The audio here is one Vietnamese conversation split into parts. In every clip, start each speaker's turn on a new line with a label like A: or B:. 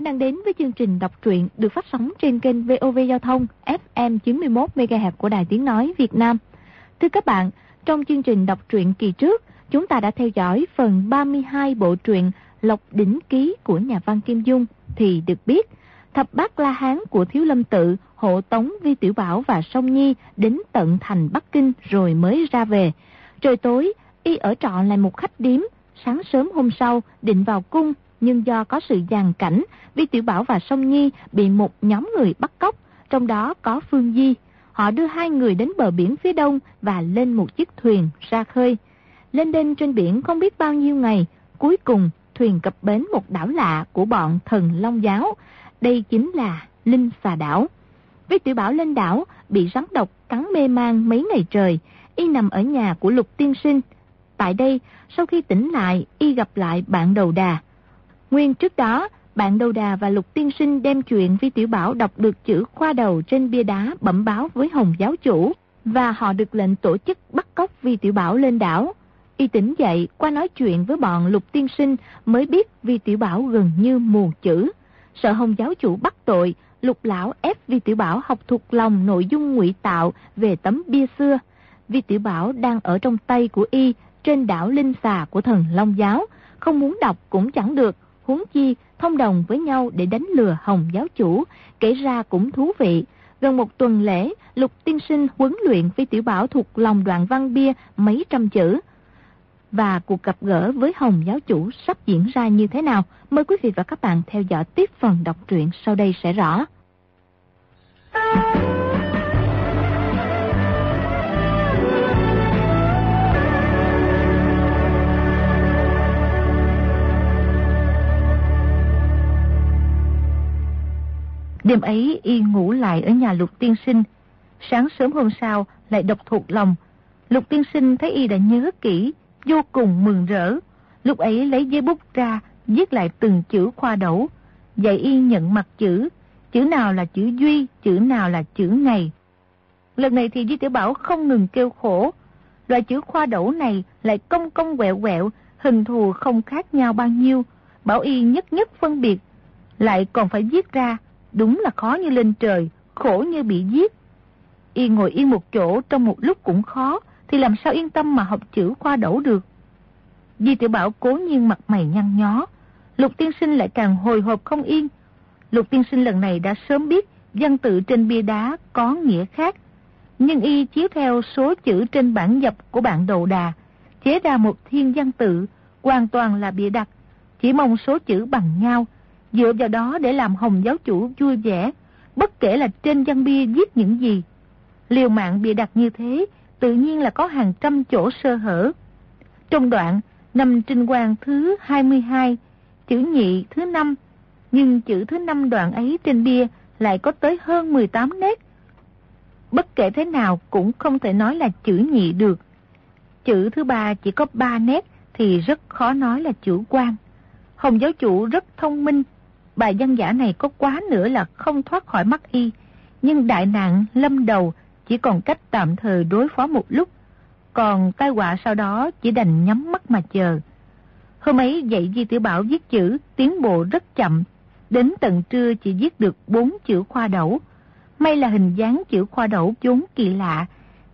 A: giả đang đến với chương trình đọc truyện được phát sóng trên kênh VOV Giao thông FM 91 MHz của Đài Tiếng nói Việt Nam. Thưa các bạn, trong chương trình đọc truyện kỳ trước, chúng ta đã theo dõi phần 32 bộ truyện Lộc đỉnh ký của nhà văn Kim Dung thì được biết thập bát La Hán của Thiếu Lâm Tự hộ tống Vi Tiểu Bảo và Song Nhi đến tận thành Bắc Kinh rồi mới ra về. Trời tối, y ở trọ lại một khách điếm, sáng sớm hôm sau định vào cung nhưng do có sự giàn cảnh, Vi Tiểu Bảo và Song Nhi bị một nhóm người bắt cóc, trong đó có Phương Di. Họ đưa hai người đến bờ biển phía đông và lên một chiếc thuyền ra khơi. Lên đên trên biển không biết bao nhiêu ngày, cuối cùng thuyền cập bến một đảo lạ của bọn thần Long Giáo. Đây chính là Linh Xà Đảo. Vi Tiểu Bảo lên đảo, bị rắn độc cắn mê man mấy ngày trời, y nằm ở nhà của Lục Tiên Sinh. Tại đây, sau khi tỉnh lại, y gặp lại bạn đầu đà. Nguyên trước đó, bạn đầu đà và Lục Tiên Sinh đem chuyện Vi Tiểu Bảo đọc được chữ khoa đầu trên bia đá bẩm báo với Hồng giáo chủ và họ được lệnh tổ chức bắt cóc Vi Tiểu Bảo lên đảo. Y tỉnh dậy qua nói chuyện với bọn Lục Tiên Sinh mới biết Vi Tiểu Bảo gần như mù chữ. Sợ Hồng giáo chủ bắt tội, Lục Lão ép Vi Tiểu Bảo học thuộc lòng nội dung ngụy tạo về tấm bia xưa. Vi Tiểu Bảo đang ở trong tay của Y trên đảo Linh Xà của thần Long Giáo, không muốn đọc cũng chẳng được, huống chi thông đồng với nhau để đánh lừa Hồng giáo chủ, kể ra cũng thú vị. Gần một tuần lễ, Lục Tiên Sinh huấn luyện phi Tiểu Bảo thuộc lòng đoạn văn bia mấy trăm chữ. Và cuộc gặp gỡ với Hồng giáo chủ sắp diễn ra như thế nào? Mời quý vị và các bạn theo dõi tiếp phần đọc truyện sau đây sẽ rõ. Đêm ấy y ngủ lại ở nhà lục tiên sinh. Sáng sớm hôm sau lại độc thuộc lòng. Lục tiên sinh thấy y đã nhớ kỹ, vô cùng mừng rỡ. Lúc ấy lấy giấy bút ra, viết lại từng chữ khoa đẩu. Dạy y nhận mặt chữ, chữ nào là chữ duy, chữ nào là chữ ngày. Lần này thì Di Tiểu Bảo không ngừng kêu khổ. Loại chữ khoa đẩu này lại công công quẹo quẹo, hình thù không khác nhau bao nhiêu. Bảo y nhất nhất phân biệt, lại còn phải viết ra Đúng là khó như lên trời, khổ như bị giết. Y ngồi yên một chỗ trong một lúc cũng khó, thì làm sao yên tâm mà học chữ khoa đẩu được. Di tiểu Bảo cố nhiên mặt mày nhăn nhó, Lục tiên sinh lại càng hồi hộp không yên. Lục tiên sinh lần này đã sớm biết văn tự trên bia đá có nghĩa khác. Nhưng y chiếu theo số chữ trên bản dập của bạn đầu đà, chế ra một thiên văn tự, hoàn toàn là bịa đặt, chỉ mong số chữ bằng nhau, dựa vào đó để làm Hồng giáo chủ vui vẻ, bất kể là trên văn bia viết những gì. Liều mạng bịa đặt như thế, tự nhiên là có hàng trăm chỗ sơ hở. Trong đoạn, năm trinh quan thứ 22, chữ nhị thứ 5, nhưng chữ thứ 5 đoạn ấy trên bia lại có tới hơn 18 nét. Bất kể thế nào cũng không thể nói là chữ nhị được. Chữ thứ ba chỉ có 3 nét thì rất khó nói là chữ quan. Hồng giáo chủ rất thông minh, bài văn giả này có quá nữa là không thoát khỏi mắt y, nhưng đại nạn lâm đầu chỉ còn cách tạm thời đối phó một lúc, còn tai họa sau đó chỉ đành nhắm mắt mà chờ. Hôm ấy dạy Di Tiểu Bảo viết chữ, tiến bộ rất chậm, đến tận trưa chỉ viết được bốn chữ khoa đẩu. May là hình dáng chữ khoa đẩu vốn kỳ lạ,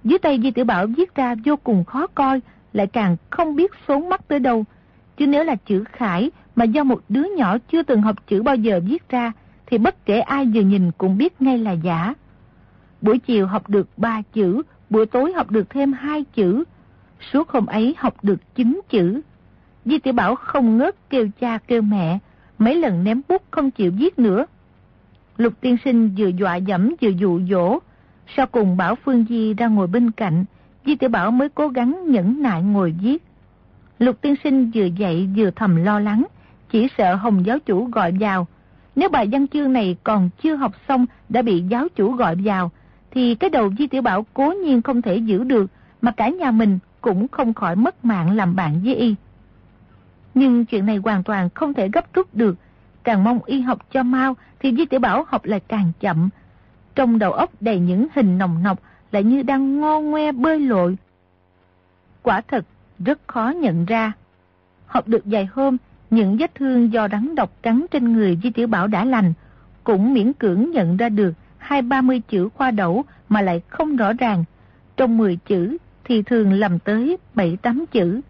A: dưới tay Di Tiểu Bảo viết ra vô cùng khó coi, lại càng không biết số mắt tới đâu. Chứ nếu là chữ khải mà do một đứa nhỏ chưa từng học chữ bao giờ viết ra, thì bất kể ai vừa nhìn cũng biết ngay là giả. Buổi chiều học được ba chữ, buổi tối học được thêm hai chữ. Suốt hôm ấy học được chín chữ. Di tiểu Bảo không ngớt kêu cha kêu mẹ, mấy lần ném bút không chịu viết nữa. Lục tiên sinh vừa dọa dẫm vừa dụ dỗ, sau cùng bảo Phương Di ra ngồi bên cạnh, Di tiểu Bảo mới cố gắng nhẫn nại ngồi viết. Lục tiên sinh vừa dậy vừa thầm lo lắng, chỉ sợ Hồng giáo chủ gọi vào. Nếu bài văn chương này còn chưa học xong đã bị giáo chủ gọi vào, thì cái đầu Di Tiểu Bảo cố nhiên không thể giữ được, mà cả nhà mình cũng không khỏi mất mạng làm bạn với y. Nhưng chuyện này hoàn toàn không thể gấp rút được, càng mong y học cho mau thì Di Tiểu Bảo học lại càng chậm. Trong đầu óc đầy những hình nồng nọc lại như đang ngo ngoe bơi lội. Quả thật rất khó nhận ra. Học được vài hôm những vết thương do rắn độc cắn trên người Di Tiểu Bảo đã lành, cũng miễn cưỡng nhận ra được hai ba mươi chữ khoa đẩu mà lại không rõ ràng. Trong 10 chữ thì thường lầm tới 7-8 chữ.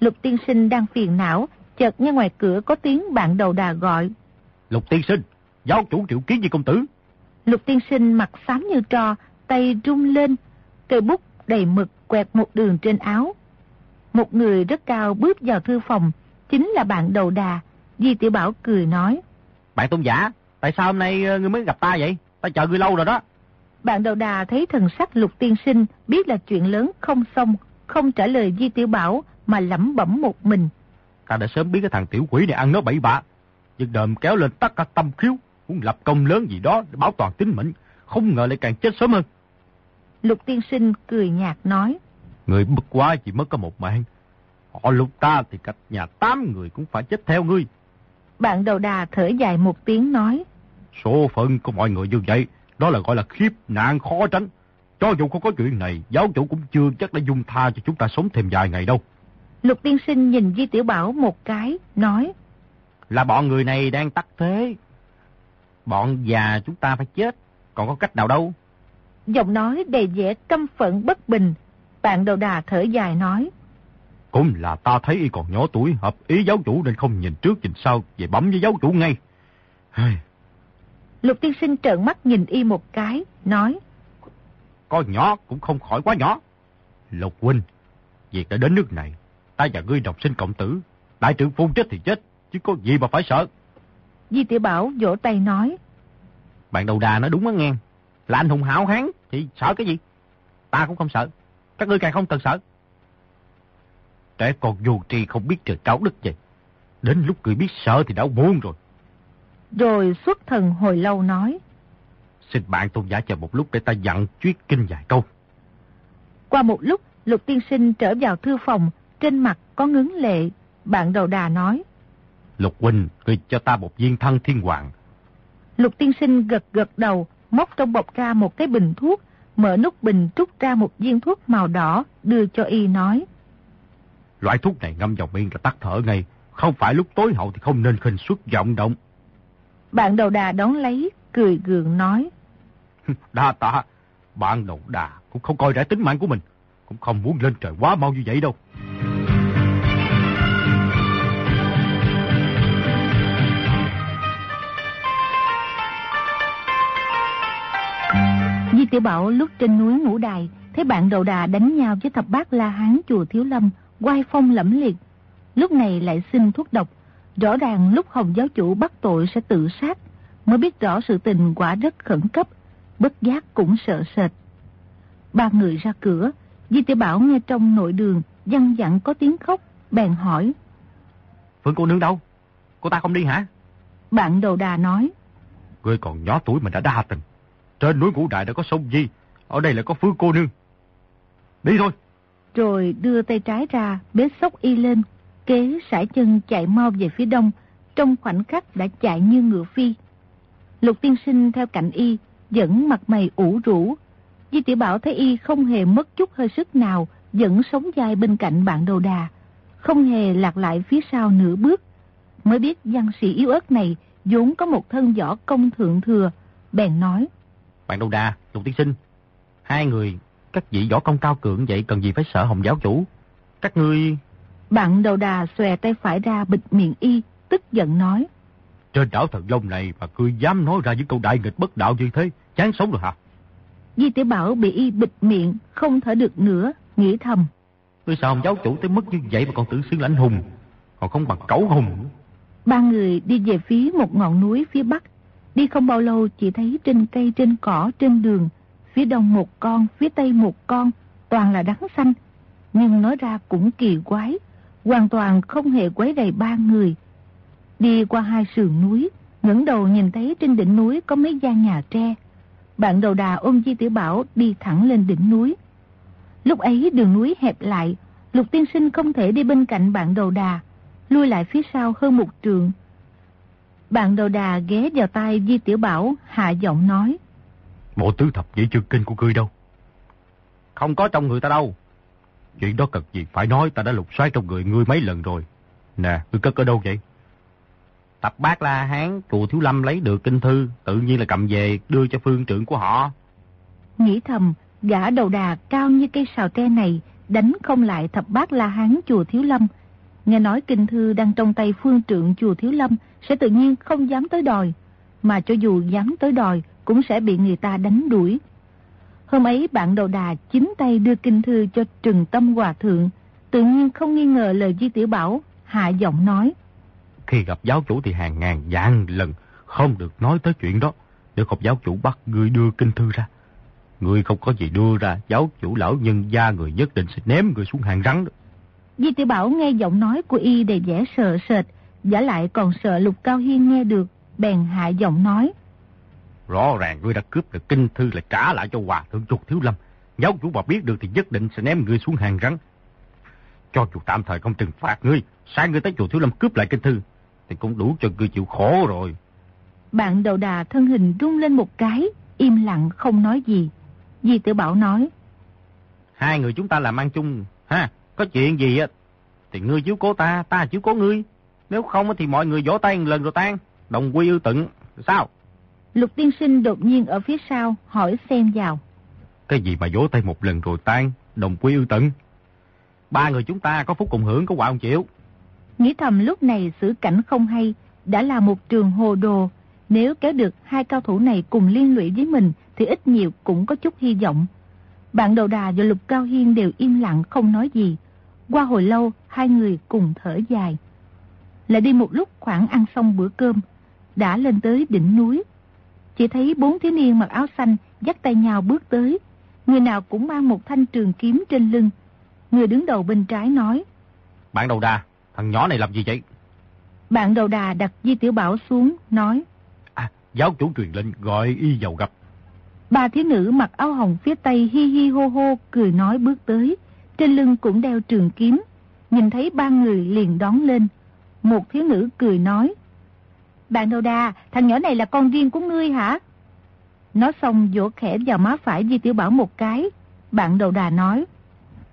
A: Lục tiên sinh đang phiền não, chợt nghe ngoài cửa có tiếng bạn đầu đà gọi.
B: Lục tiên sinh, giáo chủ triệu kiến với công tử.
A: Lục tiên sinh mặt xám như trò, tay rung lên, cây bút đầy mực quẹt một đường trên áo. Một người rất cao bước vào thư phòng, chính là bạn đầu đà. Di Tiểu Bảo cười nói.
B: Bạn tôn giả, tại sao hôm nay ờ, ngươi mới gặp ta vậy? Ta chờ ngươi lâu rồi đó.
A: Bạn đầu đà thấy thần sắc lục tiên sinh, biết là chuyện lớn không xong, không trả lời Di Tiểu Bảo mà lẩm bẩm một mình.
B: Ta đã sớm biết cái thằng tiểu quỷ này ăn nó bậy bạ. Nhưng đờm kéo lên tất cả tâm khiếu, muốn lập công lớn gì đó để bảo toàn tính mệnh. Không ngờ lại càng chết sớm hơn.
A: Lục tiên sinh cười nhạt nói.
B: Người bực quá chỉ mất có một mạng. Họ lục ta thì cách nhà tám người cũng phải chết theo ngươi.
A: Bạn đầu đà thở dài một tiếng nói.
B: Số phận của mọi người như vậy, đó là gọi là khiếp nạn khó tránh. Cho dù không có chuyện này, giáo chủ cũng chưa chắc đã dung tha cho chúng ta sống thêm vài ngày đâu.
A: Lục tiên sinh nhìn Di Tiểu Bảo một cái, nói.
B: Là bọn người này đang tắt thế. Bọn già chúng ta phải chết, còn có cách nào đâu.
A: Giọng nói đầy vẻ căm phẫn bất bình. Bạn đầu đà thở dài nói.
B: Cũng là ta thấy y còn nhỏ tuổi, hợp ý giáo chủ nên không nhìn trước nhìn sau, về bấm với giáo chủ ngay.
A: Lục tiên sinh trợn mắt nhìn y một cái, nói.
B: Có nhỏ cũng không khỏi quá nhỏ. Lục huynh, việc đã đến nước này, ta và ngươi đồng sinh cộng tử. Đại trưởng phu chết thì chết, chứ có gì mà phải sợ.
A: Di tiểu Bảo vỗ tay nói.
B: Bạn đầu đà nói đúng á nghe. Là anh hùng hảo hán, thì sợ cái gì? Ta cũng không sợ. Các ngươi càng không cần sợ. Trẻ con vô tri không biết trời cao đất vậy. Đến lúc người biết sợ thì đã muôn rồi.
A: Rồi xuất thần hồi lâu nói.
B: Xin bạn tôn giả chờ một lúc để ta dặn chuyết kinh vài câu.
A: Qua một lúc, Lục Tiên Sinh trở vào thư phòng, trên mặt có ngấn lệ. Bạn đầu đà nói.
B: Lục Huynh, gửi cho ta một viên thân thiên hoàng.
A: Lục Tiên Sinh gật gật đầu, móc trong bọc ra một cái bình thuốc, mở nút bình trút ra một viên thuốc màu đỏ, đưa cho y nói.
B: Loại thuốc này ngâm vào miệng là tắt thở ngay, không phải lúc tối hậu thì không nên khinh suất vọng động.
A: Bạn đầu đà đón lấy, cười gượng nói.
B: Đa tạ, bạn đầu đà cũng không coi rẻ tính mạng của mình, cũng không muốn lên trời quá mau như vậy đâu.
A: Di Tiểu Bảo lúc trên núi Ngũ Đài, thấy bạn đầu đà đánh nhau với thập bát La Hán chùa Thiếu Lâm, quay phong lẫm liệt. Lúc này lại xin thuốc độc, rõ ràng lúc Hồng giáo chủ bắt tội sẽ tự sát, mới biết rõ sự tình quả rất khẩn cấp, bất giác cũng sợ sệt. Ba người ra cửa, Di Tiểu Bảo nghe trong nội đường, văn dặn có tiếng khóc, bèn hỏi.
B: Phương cô nương đâu? Cô ta không đi hả?
A: Bạn đầu đà nói.
B: Ngươi còn nhỏ tuổi mà đã đa tình. Trên núi Ngũ Đại đã có sông Di, ở đây lại có Phương cô nương. Đi thôi.
A: Rồi đưa tay trái ra, bế sóc y lên, kế sải chân chạy mau về phía đông, trong khoảnh khắc đã chạy như ngựa phi. Lục tiên sinh theo cạnh y, vẫn mặt mày ủ rũ. Di tiểu Bảo thấy y không hề mất chút hơi sức nào, vẫn sống dài bên cạnh bạn đầu đà, không hề lạc lại phía sau nửa bước. Mới biết văn sĩ yếu ớt này vốn có một thân võ công thượng thừa, bèn nói.
B: Bạn đầu đà, lục tiên sinh, hai người, các vị võ công cao cường vậy cần gì phải sợ hồng giáo chủ? Các ngươi...
A: Bạn đầu đà xòe tay phải ra bịt miệng y, tức giận nói.
B: Trên đảo thần long này mà cứ dám nói ra những câu đại nghịch bất đạo như thế, chán sống rồi hả?
A: Di tiểu Bảo bị y bịt miệng, không thở được nữa, nghĩ thầm.
B: Ngươi sao ông giáo chủ tới mức như vậy mà còn tự xưng là anh hùng, còn không bằng cẩu hùng.
A: Ba người đi về phía một ngọn núi phía bắc. Đi không bao lâu chỉ thấy trên cây trên cỏ trên đường, phía đông một con, phía tây một con, toàn là đắng xanh. Nhưng nói ra cũng kỳ quái, hoàn toàn không hề quấy rầy ba người. Đi qua hai sườn núi, ngẩng đầu nhìn thấy trên đỉnh núi có mấy gian nhà tre. Bạn đầu đà ôm Di Tiểu Bảo đi thẳng lên đỉnh núi. Lúc ấy đường núi hẹp lại, Lục Tiên Sinh không thể đi bên cạnh bạn đầu đà, lui lại phía sau hơn một trường. Bạn đầu đà ghé vào tay Di Tiểu Bảo, hạ giọng nói.
B: Bộ tứ thập nhị chương kinh của ngươi đâu? Không có trong người ta đâu. Chuyện đó cần gì phải nói ta đã lục soát trong người ngươi mấy lần rồi. Nè, ngươi cất ở đâu vậy? Tập bác La Hán, chùa Thiếu Lâm lấy được kinh thư, tự nhiên là cầm về đưa cho phương trưởng của họ.
A: Nghĩ thầm, gã đầu đà cao như cây sào tre này, đánh không lại thập bát La Hán chùa Thiếu Lâm. Nghe nói kinh thư đang trong tay phương trưởng chùa Thiếu Lâm sẽ tự nhiên không dám tới đòi, mà cho dù dám tới đòi cũng sẽ bị người ta đánh đuổi. Hôm ấy bạn đầu đà chính tay đưa kinh thư cho Trừng Tâm Hòa Thượng, tự nhiên không nghi ngờ lời Di Tiểu Bảo, hạ giọng nói.
B: Khi gặp giáo chủ thì hàng ngàn vạn lần không được nói tới chuyện đó, nếu không giáo chủ bắt người đưa kinh thư ra. Người không có gì đưa ra, giáo chủ lão nhân gia người nhất định sẽ ném người xuống hàng rắn. Đó.
A: Di Tiểu Bảo nghe giọng nói của y đầy vẻ sợ sệt, giả lại còn sợ Lục Cao Hiên nghe được, bèn hạ giọng nói.
B: Rõ ràng ngươi đã cướp được kinh thư là trả lại cho hòa thượng trục thiếu lâm. Giáo chủ bà biết được thì nhất định sẽ ném ngươi xuống hàng rắn. Cho dù tạm thời không trừng phạt ngươi, sai ngươi tới chùa thiếu lâm cướp lại kinh thư, thì cũng đủ cho ngươi chịu khổ rồi.
A: Bạn đầu đà thân hình rung lên một cái, im lặng không nói gì. Di tử Bảo nói.
B: Hai người chúng ta làm ăn chung, ha, có chuyện gì á, thì ngươi chiếu cố ta, ta chiếu cố ngươi. Nếu không thì mọi người vỗ tay một lần rồi tan, đồng quy ưu tận, sao?
A: Lục tiên sinh đột nhiên ở phía sau hỏi xen vào.
B: Cái gì mà vỗ tay một lần rồi tan, đồng quy ưu tận? Ba người chúng ta có phúc cùng hưởng, có quả không chịu.
A: Nghĩ thầm lúc này xử cảnh không hay, đã là một trường hồ đồ. Nếu kéo được hai cao thủ này cùng liên lụy với mình thì ít nhiều cũng có chút hy vọng. Bạn đầu đà và Lục Cao Hiên đều im lặng không nói gì. Qua hồi lâu, hai người cùng thở dài. Lại đi một lúc khoảng ăn xong bữa cơm, đã lên tới đỉnh núi. Chỉ thấy bốn thiếu niên mặc áo xanh dắt tay nhau bước tới. Người nào cũng mang một thanh trường kiếm trên lưng. Người đứng đầu bên trái nói.
B: Bạn đầu đà, thằng nhỏ này làm gì vậy?
A: Bạn đầu đà đặt Di Tiểu Bảo xuống, nói.
B: À, giáo chủ truyền lệnh gọi y vào gặp.
A: Ba thiếu nữ mặc áo hồng phía tây hi hi hô hô cười nói bước tới. Trên lưng cũng đeo trường kiếm. Nhìn thấy ba người liền đón lên. Một thiếu nữ cười nói. Bạn đầu đà, thằng nhỏ này là con riêng của ngươi hả? Nói xong vỗ khẽ vào má phải Di Tiểu Bảo một cái. Bạn đầu đà nói.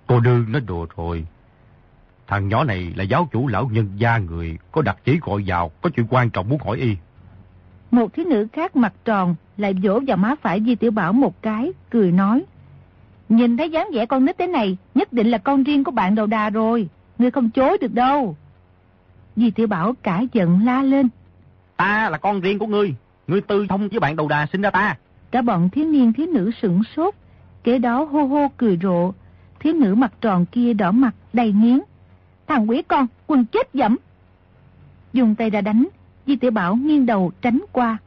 B: Cô đương nó đùa rồi. Thằng nhỏ này là giáo chủ lão nhân gia người, có đặc chỉ gọi vào, có chuyện quan trọng muốn hỏi y.
A: Một thiếu nữ khác mặt tròn lại vỗ vào má phải Di Tiểu Bảo một cái, cười nói. Nhìn thấy dáng vẻ con nít thế này, nhất định là con riêng của bạn đầu đà rồi. Ngươi không chối được đâu. Di Tiểu Bảo cả giận la lên.
B: Ta là con riêng của ngươi. Ngươi tư thông với bạn đầu đà sinh ra ta.
A: Cả bọn thiếu niên thiếu nữ sửng sốt. Kế đó hô hô cười rộ. Thiếu nữ mặt tròn kia đỏ mặt đầy nghiến. Thằng quỷ con, quần chết dẫm. Dùng tay ra đánh, Di Tiểu Bảo nghiêng đầu tránh qua.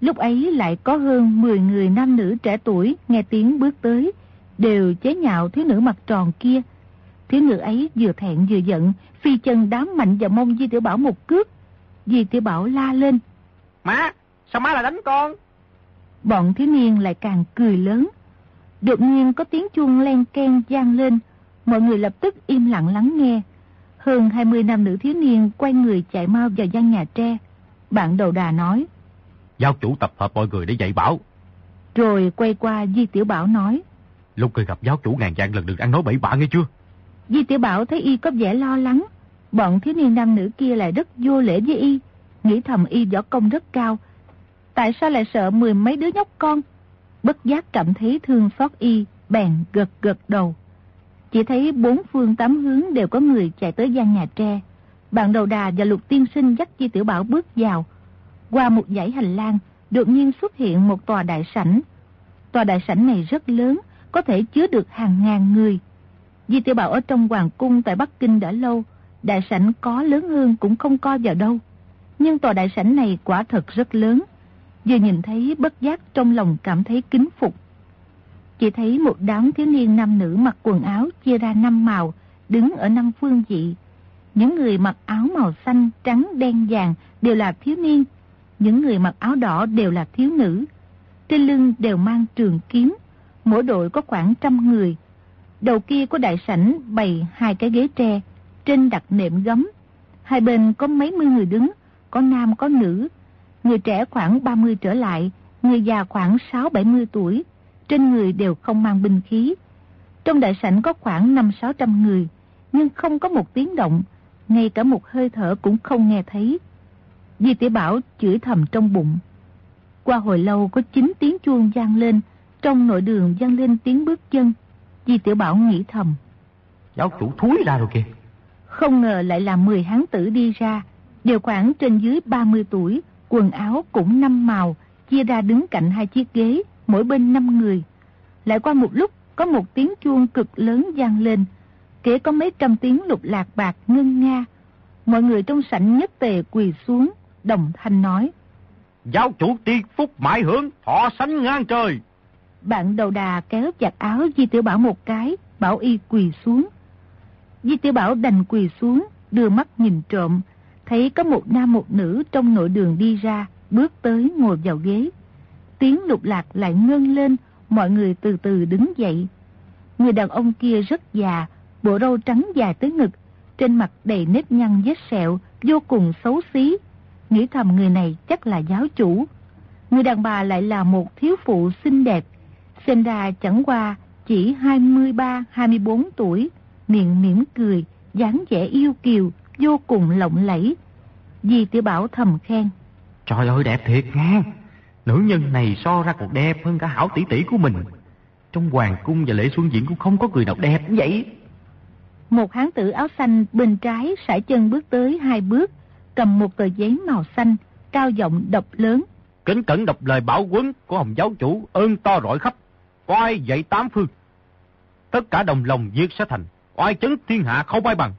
A: Lúc ấy lại có hơn 10 người nam nữ trẻ tuổi nghe tiếng bước tới, đều chế nhạo thiếu nữ mặt tròn kia. Thiếu nữ ấy vừa thẹn vừa giận, phi chân đám mạnh vào mông Di Tiểu Bảo một cước. Di Tiểu Bảo la lên.
B: Má, sao má lại đánh con?
A: Bọn thiếu niên lại càng cười lớn. Đột nhiên có tiếng chuông len ken vang lên, mọi người lập tức im lặng lắng nghe. Hơn 20 nam nữ thiếu niên quay người chạy mau vào gian nhà tre. Bạn đầu đà nói.
B: Giáo chủ tập hợp mọi người để dạy bảo.
A: Rồi quay qua Di Tiểu Bảo nói.
B: Lúc cười gặp giáo chủ ngàn vạn lần được ăn nói bậy bạ nghe chưa?
A: Di Tiểu Bảo thấy y có vẻ lo lắng. Bọn thiếu niên nam nữ kia lại rất vô lễ với y. Nghĩ thầm y võ công rất cao. Tại sao lại sợ mười mấy đứa nhóc con? Bất giác cảm thấy thương xót y, bèn gật gật đầu. Chỉ thấy bốn phương tám hướng đều có người chạy tới gian nhà tre. Bạn đầu đà và lục tiên sinh dắt Di Tiểu Bảo bước vào. Qua một dãy hành lang, đột nhiên xuất hiện một tòa đại sảnh. Tòa đại sảnh này rất lớn, có thể chứa được hàng ngàn người. Di Tiểu Bảo ở trong hoàng cung tại Bắc Kinh đã lâu, đại sảnh có lớn hơn cũng không coi vào đâu. Nhưng tòa đại sảnh này quả thật rất lớn. Vừa nhìn thấy bất giác trong lòng cảm thấy kính phục. Chỉ thấy một đám thiếu niên nam nữ mặc quần áo chia ra năm màu, đứng ở năm phương vị. Những người mặc áo màu xanh, trắng, đen, vàng đều là thiếu niên. Những người mặc áo đỏ đều là thiếu nữ. Trên lưng đều mang trường kiếm. Mỗi đội có khoảng trăm người. Đầu kia có đại sảnh bày hai cái ghế tre. Trên đặt nệm gấm. Hai bên có mấy mươi người đứng. Có nam có nữ. Người trẻ khoảng 30 trở lại. Người già khoảng 6-70 tuổi. Trên người đều không mang binh khí. Trong đại sảnh có khoảng 5-600 người. Nhưng không có một tiếng động ngay cả một hơi thở cũng không nghe thấy. Di tiểu Bảo chửi thầm trong bụng. Qua hồi lâu có chín tiếng chuông gian lên, trong nội đường gian lên tiếng bước chân. Di tiểu Bảo nghĩ thầm.
B: Giáo chủ thúi ra rồi kìa.
A: Không ngờ lại là 10 hán tử đi ra, đều khoảng trên dưới 30 tuổi, quần áo cũng năm màu, chia ra đứng cạnh hai chiếc ghế, mỗi bên năm người. Lại qua một lúc, có một tiếng chuông cực lớn vang lên, kể có mấy trăm tiếng lục lạc bạc ngân nga. Mọi người trong sảnh nhất tề quỳ xuống, đồng thanh nói.
B: Giáo chủ tiên phúc mãi hưởng, thọ sánh ngang trời.
A: Bạn đầu đà kéo chặt áo Di Tiểu Bảo một cái, bảo y quỳ xuống. Di Tiểu Bảo đành quỳ xuống, đưa mắt nhìn trộm, thấy có một nam một nữ trong nội đường đi ra, bước tới ngồi vào ghế. Tiếng lục lạc lại ngân lên, mọi người từ từ đứng dậy. Người đàn ông kia rất già, bộ râu trắng dài tới ngực, trên mặt đầy nếp nhăn vết sẹo, vô cùng xấu xí. Nghĩ thầm người này chắc là giáo chủ. Người đàn bà lại là một thiếu phụ xinh đẹp, sinh ra chẳng qua chỉ 23-24 tuổi, miệng mỉm cười, dáng vẻ yêu kiều, vô cùng lộng lẫy. Di tiểu Bảo thầm khen.
B: Trời ơi đẹp thiệt nha. Nữ nhân này so ra còn đẹp hơn cả hảo tỷ tỷ của mình. Trong hoàng cung và lễ xuân diễn cũng không có người nào đẹp như vậy.
A: Một hán tử áo xanh bên trái sải chân bước tới hai bước, cầm một tờ giấy màu xanh, cao giọng đọc lớn.
B: Kính cẩn đọc lời bảo quấn của Hồng giáo chủ ơn to rọi khắp, oai dạy tám phương. Tất cả đồng lòng diệt sẽ thành, oai chấn thiên hạ không ai bằng.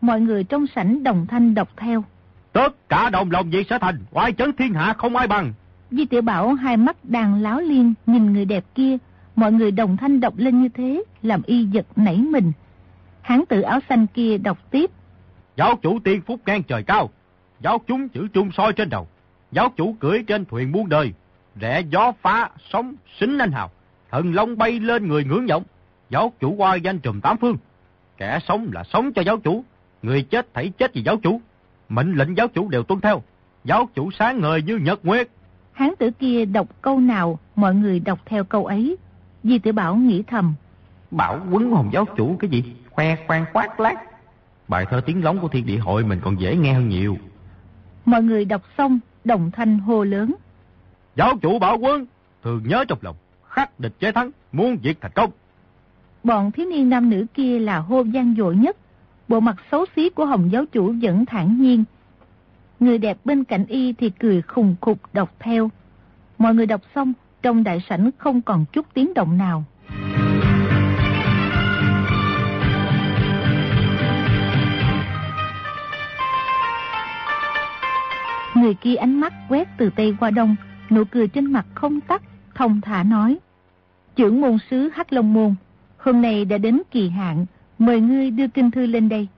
A: Mọi người trong sảnh đồng thanh đọc theo.
B: Tất cả đồng lòng diệt sẽ thành, oai chấn thiên hạ không ai bằng.
A: Di tiểu Bảo hai mắt đang láo liên nhìn người đẹp kia, mọi người đồng thanh đọc lên như thế, làm y giật nảy mình. Hán tử áo xanh kia đọc tiếp.
B: Giáo chủ tiên phúc ngang trời cao, giáo chúng chữ chung soi trên đầu, giáo chủ cưỡi trên thuyền muôn đời, rẽ gió phá, sóng, xính anh hào, thần long bay lên người ngưỡng vọng, giáo chủ oai danh trùm tám phương. Kẻ sống là sống cho giáo chủ, người chết thảy chết vì giáo chủ. Mệnh lệnh giáo chủ đều tuân theo, giáo chủ sáng ngời như nhật nguyệt.
A: Hán tử kia đọc câu nào, mọi người đọc theo câu ấy. Di tử Bảo nghĩ thầm.
B: Bảo quấn hồng giáo chủ cái gì? Khoe khoang khoát lát. Bài thơ tiếng lóng của thiên địa hội mình còn dễ nghe hơn nhiều.
A: Mọi người đọc xong, đồng thanh hô lớn.
B: Giáo chủ bảo quân, thường nhớ trong lòng, khắc địch chế thắng, muốn diệt thành công.
A: Bọn thiếu niên nam nữ kia là hô gian dội nhất. Bộ mặt xấu xí của Hồng giáo chủ vẫn thản nhiên. Người đẹp bên cạnh y thì cười khùng khục đọc theo. Mọi người đọc xong, trong đại sảnh không còn chút tiếng động nào. Người kia ánh mắt quét từ Tây qua Đông, nụ cười trên mặt không tắt, thông thả nói. Trưởng môn sứ Hắc Long Môn, hôm nay đã đến kỳ hạn, mời ngươi đưa kinh thư lên đây.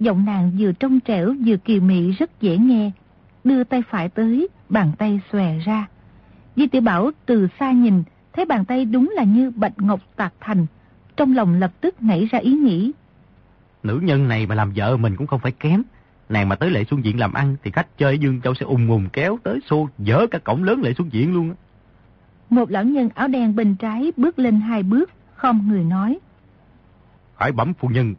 A: Giọng nàng vừa trong trẻo vừa kiều mị rất dễ nghe, đưa tay phải tới, bàn tay xòe ra. Di tiểu Bảo từ xa nhìn, thấy bàn tay đúng là như bạch ngọc tạc thành, trong lòng lập tức nảy ra ý nghĩ.
B: Nữ nhân này mà làm vợ mình cũng không phải kém. Nàng mà tới lệ xuân diện làm ăn thì khách chơi Dương Châu sẽ ùng ùng kéo tới xô dỡ cả cổng lớn lệ xuân diện luôn.
A: Một lão nhân áo đen bên trái bước lên hai bước, không người nói.
B: Khải bẩm phu nhân,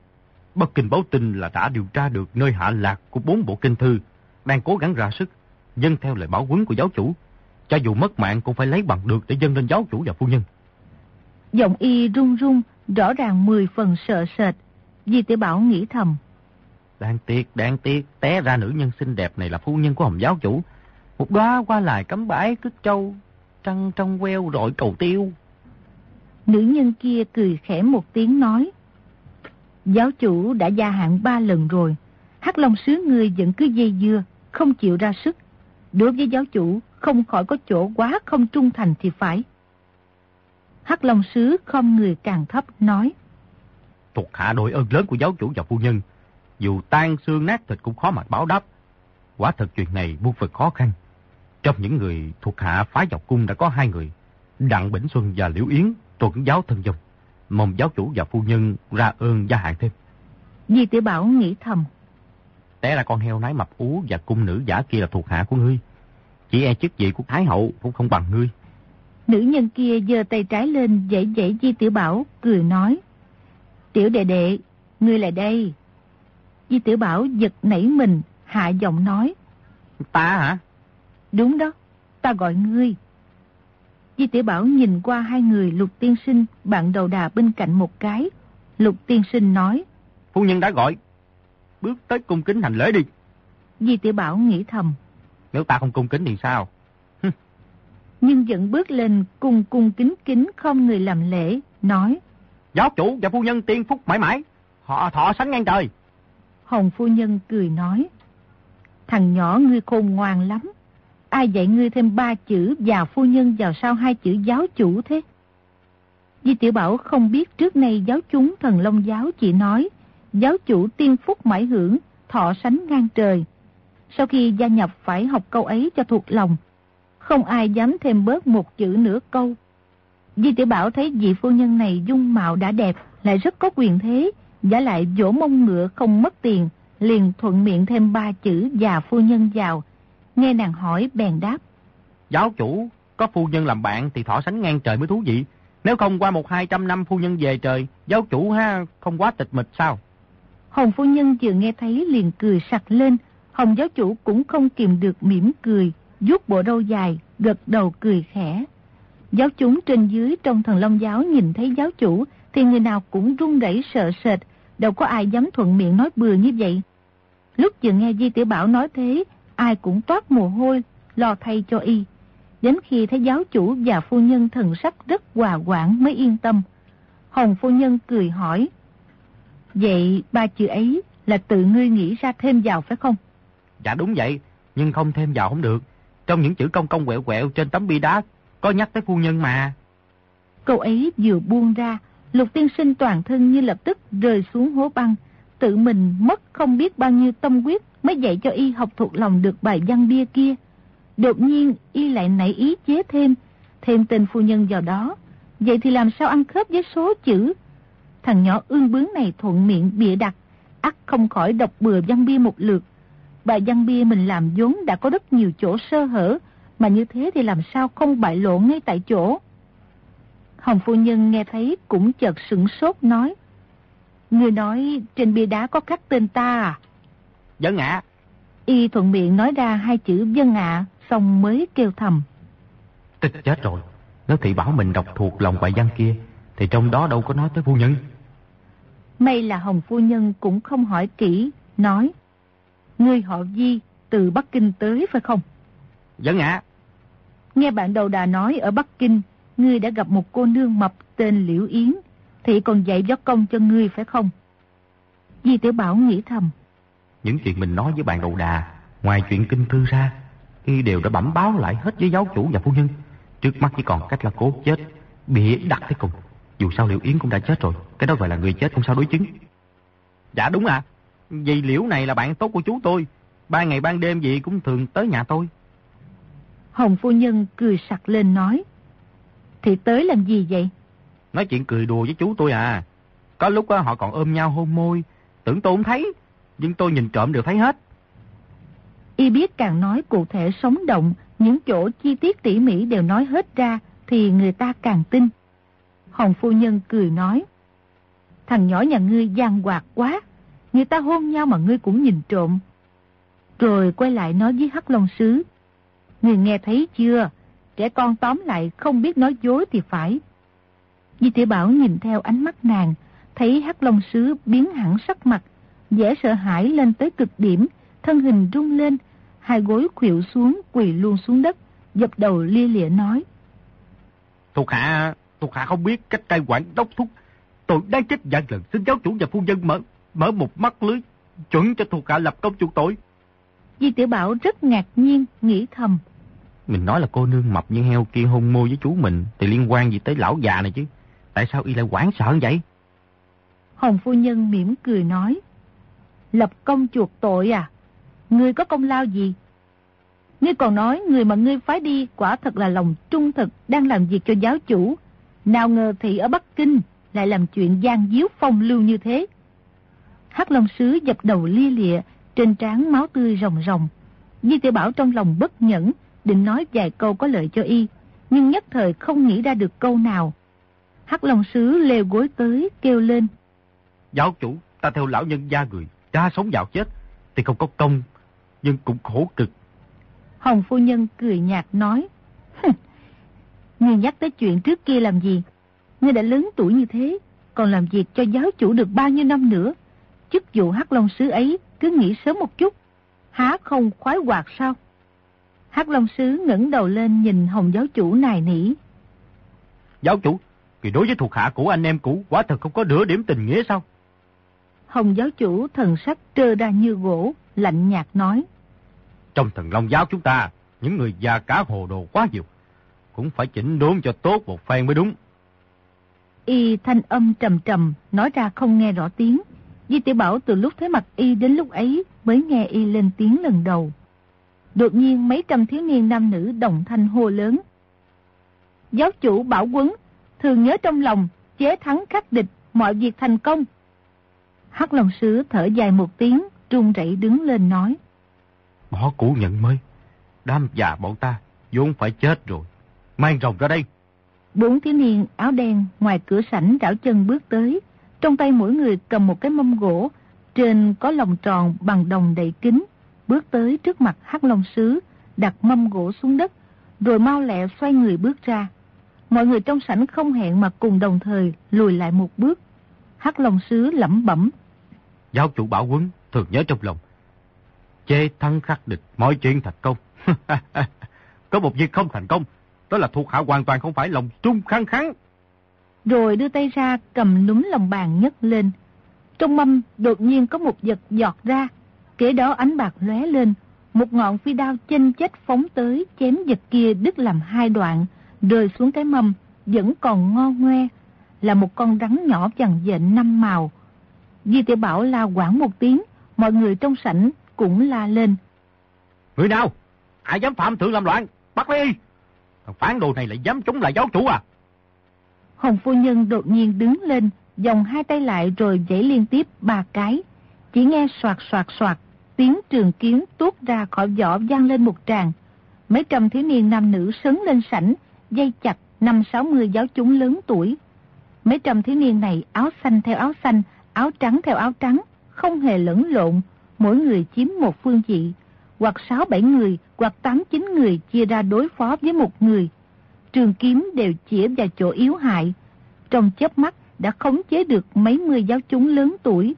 B: Bắc Kinh báo tin là đã điều tra được nơi hạ lạc của bốn bộ kinh thư, đang cố gắng ra sức, dân theo lời bảo huấn của giáo chủ. Cho dù mất mạng cũng phải lấy bằng được để dâng lên giáo chủ và phu nhân.
A: Giọng y run run, rõ ràng mười phần sợ sệt. Di tiểu Bảo nghĩ thầm.
B: Đáng tiếc, đáng tiếc, té ra nữ nhân xinh đẹp này là phu nhân của Hồng giáo chủ. Một đóa qua lại cấm bãi cứt châu, trăng trong queo rọi cầu tiêu.
A: Nữ nhân kia cười khẽ một tiếng nói. Giáo chủ đã gia hạn ba lần rồi. Hắc Long sứ người vẫn cứ dây dưa, không chịu ra sức. Đối với giáo chủ, không khỏi có chỗ quá không trung thành thì phải. Hắc Long sứ không người càng thấp nói.
B: Thuộc hạ đội ơn lớn của giáo chủ và phu nhân. Dù tan xương nát thịt cũng khó mà báo đáp. Quả thật chuyện này buộc vật khó khăn. Trong những người thuộc hạ phá dọc cung đã có hai người. Đặng Bỉnh Xuân và Liễu Yến tuần giáo thân dòng. Mong giáo chủ và phu nhân ra ơn gia hạn thêm.
A: Di tiểu Bảo nghĩ thầm.
B: Té là con heo nái mập ú và cung nữ giả kia là thuộc hạ của ngươi. Chỉ e chức vị của Thái hậu cũng không bằng ngươi.
A: Nữ nhân kia giơ tay trái lên dãy dãy Di Tiểu Bảo, cười nói. Tiểu đệ đệ, ngươi lại đây. Di Tiểu Bảo giật nảy mình, hạ giọng nói.
B: Ta hả?
A: Đúng đó, ta gọi ngươi. Di Tiểu Bảo nhìn qua hai người Lục Tiên Sinh, bạn đầu đà bên cạnh một cái. Lục Tiên Sinh nói.
B: Phu nhân đã gọi. Bước tới cung kính hành lễ đi.
A: Di Tiểu Bảo nghĩ thầm.
B: Nếu ta không cung kính thì sao?
A: Nhưng vẫn bước lên cùng cung kính kính không người làm lễ, nói.
B: Giáo chủ và phu nhân tiên phúc mãi mãi. Họ thọ sánh ngang trời.
A: Hồng phu nhân cười nói. Thằng nhỏ ngươi khôn ngoan lắm. Ai dạy ngươi thêm ba chữ già phu nhân vào sau hai chữ giáo chủ thế? Di Tiểu Bảo không biết trước nay giáo chúng thần Long giáo chỉ nói giáo chủ tiên phúc mãi hưởng, thọ sánh ngang trời. Sau khi gia nhập phải học câu ấy cho thuộc lòng. Không ai dám thêm bớt một chữ nửa câu. Di Tiểu Bảo thấy vị phu nhân này dung mạo đã đẹp, lại rất có quyền thế, giả lại vỗ mông ngựa không mất tiền, liền thuận miệng thêm ba chữ già phu nhân vào. Nghe nàng hỏi bèn đáp.
B: Giáo chủ, có phu nhân làm bạn thì thọ sánh ngang trời mới thú vị. Nếu không qua một hai trăm năm phu nhân về trời, giáo chủ ha không quá tịch mịch sao?
A: Hồng phu nhân vừa nghe thấy liền cười sặc lên, Hồng giáo chủ cũng không kìm được mỉm cười, vuốt bộ râu dài, gật đầu cười khẽ. Giáo chúng trên dưới trong thần Long giáo nhìn thấy giáo chủ thì người nào cũng run rẩy sợ sệt, đâu có ai dám thuận miệng nói bừa như vậy. Lúc vừa nghe Di Tiểu Bảo nói thế, ai cũng toát mồ hôi, lo thay cho y. Đến khi thấy giáo chủ và phu nhân thần sắc rất hòa quảng mới yên tâm. Hồng phu nhân cười hỏi. Vậy ba chữ ấy là tự ngươi nghĩ ra thêm vào phải không?
B: Dạ đúng vậy, nhưng không thêm vào không được. Trong những chữ công công quẹo quẹo trên tấm bia đá có nhắc tới phu nhân mà.
A: Câu ấy vừa buông ra, lục tiên sinh toàn thân như lập tức rơi xuống hố băng. Tự mình mất không biết bao nhiêu tâm quyết mới dạy cho y học thuộc lòng được bài văn bia kia. Đột nhiên y lại nảy ý chế thêm, thêm tên phu nhân vào đó. Vậy thì làm sao ăn khớp với số chữ? Thằng nhỏ ương bướng này thuận miệng bịa đặt, ắt không khỏi đọc bừa văn bia một lượt. Bài văn bia mình làm vốn đã có rất nhiều chỗ sơ hở, mà như thế thì làm sao không bại lộ ngay tại chỗ. Hồng phu nhân nghe thấy cũng chợt sửng sốt nói. Người nói trên bia đá có khắc tên ta à?
B: Dân ạ.
A: Y thuận miệng nói ra hai chữ dân ạ, xong mới kêu thầm.
B: Tích chết rồi. Nếu thị bảo mình đọc thuộc lòng bài văn kia, thì trong đó đâu có nói tới phu nhân.
A: May là Hồng phu nhân cũng không hỏi kỹ, nói. Ngươi họ Di từ Bắc Kinh tới phải không?
B: Dân ạ.
A: Nghe bạn đầu đà nói ở Bắc Kinh, ngươi đã gặp một cô nương mập tên Liễu Yến, thì còn dạy võ công cho ngươi phải không? Di Tiểu Bảo nghĩ thầm.
B: Những chuyện mình nói với bạn đầu đà, ngoài chuyện kinh thư ra, y đều đã bẩm báo lại hết với giáo chủ và phu nhân. Trước mắt chỉ còn cách là cố chết, bị đặt tới cùng. Dù sao Liễu Yến cũng đã chết rồi, cái đó gọi là người chết không sao đối chứng. Dạ đúng à, vì Liễu này là bạn tốt của chú tôi, ba ngày ban đêm gì cũng thường tới nhà tôi.
A: Hồng phu nhân cười sặc lên nói. Thì tới làm gì vậy?
B: Nói chuyện cười đùa với chú tôi à. Có lúc họ còn ôm nhau hôn môi. Tưởng tôi không thấy. Nhưng tôi nhìn trộm đều thấy hết.
A: Y biết càng nói cụ thể sống động. Những chỗ chi tiết tỉ mỉ đều nói hết ra. Thì người ta càng tin. Hồng phu nhân cười nói. Thằng nhỏ nhà ngươi gian hoạt quá. Người ta hôn nhau mà ngươi cũng nhìn trộm. Rồi quay lại nói với Hắc Long Sứ. Người nghe thấy chưa? Trẻ con tóm lại không biết nói dối thì phải. Di tiểu Bảo nhìn theo ánh mắt nàng, thấy Hắc Long Sứ biến hẳn sắc mặt, vẻ sợ hãi lên tới cực điểm, thân hình rung lên, hai gối khuỵu xuống quỳ luôn xuống đất, dập đầu lia lịa nói.
B: Thuộc hạ, thuộc hạ không biết cách cai quản đốc thúc. Tôi đang chết giận lần xin giáo chủ và phu nhân mở, mở một mắt lưới, chuẩn cho thuộc hạ lập công chuộc tội.
A: Di tiểu Bảo rất ngạc nhiên, nghĩ thầm.
B: Mình nói là cô nương mập như heo kia hôn môi với chú mình thì liên quan gì tới lão già này chứ. Tại sao y lại quảng sợ vậy?
A: Hồng phu nhân mỉm cười nói. Lập công chuộc tội à? Ngươi có công lao gì? Ngươi còn nói người mà ngươi phái đi quả thật là lòng trung thực đang làm việc cho giáo chủ. Nào ngờ thị ở Bắc Kinh lại làm chuyện gian díu phong lưu như thế. Hắc Long Sứ dập đầu lia lịa, trên trán máu tươi rồng rồng. Di tiểu Bảo trong lòng bất nhẫn, định nói vài câu có lợi cho y, nhưng nhất thời không nghĩ ra được câu nào. Hắc Long Sứ leo gối tới, kêu lên.
B: Giáo chủ, ta theo lão nhân gia người, cha sống vào chết thì không có công, nhưng cũng khổ cực.
A: Hồng phu nhân cười nhạt nói, Ngươi nhắc tới chuyện trước kia làm gì? Ngươi đã lớn tuổi như thế, còn làm việc cho giáo chủ được bao nhiêu năm nữa? Chức vụ Hắc Long Sứ ấy cứ nghĩ sớm một chút, há không khoái hoạt sao? Hắc Long Sứ ngẩng đầu lên nhìn Hồng giáo chủ nài nỉ.
B: Giáo chủ, kỳ đối với thuộc hạ của anh em cũ quả thật không có nửa điểm tình nghĩa sao?
A: Hồng giáo chủ thần sắc trơ ra như gỗ, lạnh nhạt nói.
B: Trong thần Long giáo chúng ta, những người già cá hồ đồ quá nhiều. Cũng phải chỉnh đốn cho tốt một phen mới đúng.
A: Y thanh âm trầm trầm, nói ra không nghe rõ tiếng. Di tiểu Bảo từ lúc thấy mặt Y đến lúc ấy mới nghe Y lên tiếng lần đầu. Đột nhiên mấy trăm thiếu niên nam nữ đồng thanh hô lớn. Giáo chủ bảo quấn, thường nhớ trong lòng, chế thắng khắc địch, mọi việc thành công. Hắc Long Sứ thở dài một tiếng, run rẩy đứng lên nói.
B: Bỏ cũ nhận mới, đám già bọn ta, vốn phải chết rồi. Mang rồng ra đây.
A: Bốn thiếu niên áo đen ngoài cửa sảnh đảo chân bước tới, trong tay mỗi người cầm một cái mâm gỗ, trên có lồng tròn bằng đồng đầy kính, bước tới trước mặt Hắc Long Sứ, đặt mâm gỗ xuống đất, rồi mau lẹ xoay người bước ra. Mọi người trong sảnh không hẹn mà cùng đồng thời lùi lại một bước. Hắc Long Sứ lẩm bẩm.
B: Giáo chủ bảo quấn thường nhớ trong lòng. Chê thắng khắc địch, mọi chuyện thành công. Có một việc không thành công, đó là thuộc hạ hoàn toàn không phải lòng trung kháng kháng.
A: Rồi đưa tay ra cầm núm lòng bàn nhấc lên. Trong mâm đột nhiên có một vật giọt ra, kế đó ánh bạc lóe lên, một ngọn phi đao chênh chết phóng tới chém vật kia đứt làm hai đoạn, rơi xuống cái mâm, vẫn còn ngo ngoe, là một con rắn nhỏ vằn dện năm màu. Di tiểu Bảo la quảng một tiếng, mọi người trong sảnh cũng la lên.
B: Người nào? Ai dám phạm thượng làm loạn? Bắt đi! Thằng phán đồ này lại dám chống lại giáo chủ à?
A: Hồng phu nhân đột nhiên đứng lên, dòng hai tay lại rồi dãy liên tiếp ba cái. Chỉ nghe soạt soạt soạt, tiếng trường kiếm tuốt ra khỏi vỏ vang lên một tràng. Mấy trăm thiếu niên nam nữ sấn lên sảnh, dây chặt năm sáu mươi giáo chúng lớn tuổi. Mấy trăm thiếu niên này áo xanh theo áo xanh, áo trắng theo áo trắng, không hề lẫn lộn, mỗi người chiếm một phương vị, hoặc sáu bảy người, hoặc tám chín người chia ra đối phó với một người. Trường kiếm đều chĩa vào chỗ yếu hại. Trong chớp mắt đã khống chế được mấy mươi giáo chúng lớn tuổi.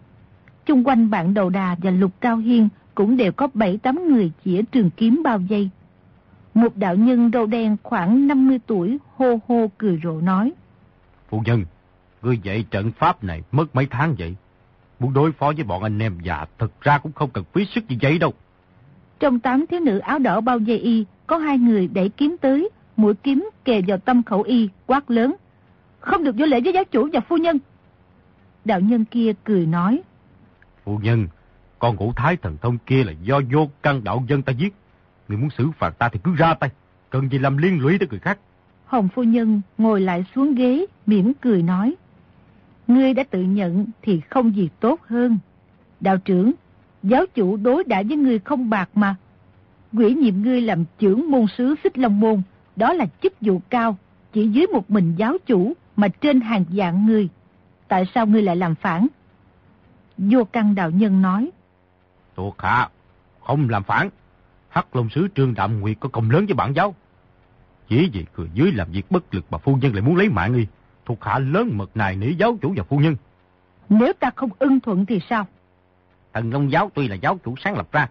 A: Chung quanh bạn đầu đà và lục cao hiên cũng đều có bảy tám người chĩa trường kiếm bao vây. Một đạo nhân râu đen khoảng 50 tuổi hô hô cười rộ nói.
B: Phụ nhân, ngươi dạy trận pháp này mất mấy tháng vậy. Muốn đối phó với bọn anh em già thực ra cũng không cần phí sức như vậy đâu.
A: Trong tám thiếu nữ áo đỏ bao dây y, có hai người đẩy kiếm tới, mũi kiếm kề vào tâm khẩu y, quát lớn. Không được vô lễ với giáo chủ và phu nhân. Đạo nhân kia cười nói.
B: Phu nhân, con ngũ thái thần thông kia là do vô căn đạo dân ta giết. Người muốn xử phạt ta thì cứ ra tay, cần gì làm liên lụy tới người khác.
A: Hồng phu nhân ngồi lại xuống ghế, mỉm cười nói. Ngươi đã tự nhận thì không gì tốt hơn. Đạo trưởng, giáo chủ đối đã với ngươi không bạc mà. Quỷ nhiệm ngươi làm trưởng môn sứ xích long môn, đó là chức vụ cao, chỉ dưới một mình giáo chủ mà trên hàng dạng người. Tại sao ngươi lại làm phản? Vô căn đạo nhân nói.
B: Thuộc hạ, không làm phản. Hắc Long Sứ Trương Đạm Nguyệt có công lớn với bản giáo. Chỉ vì cười dưới làm việc bất lực mà phu nhân lại muốn lấy mạng y. Thuộc hạ lớn mật này nỉ giáo chủ và phu nhân.
A: Nếu ta không ưng thuận thì sao?
B: Thần Long Giáo tuy là giáo chủ sáng lập ra,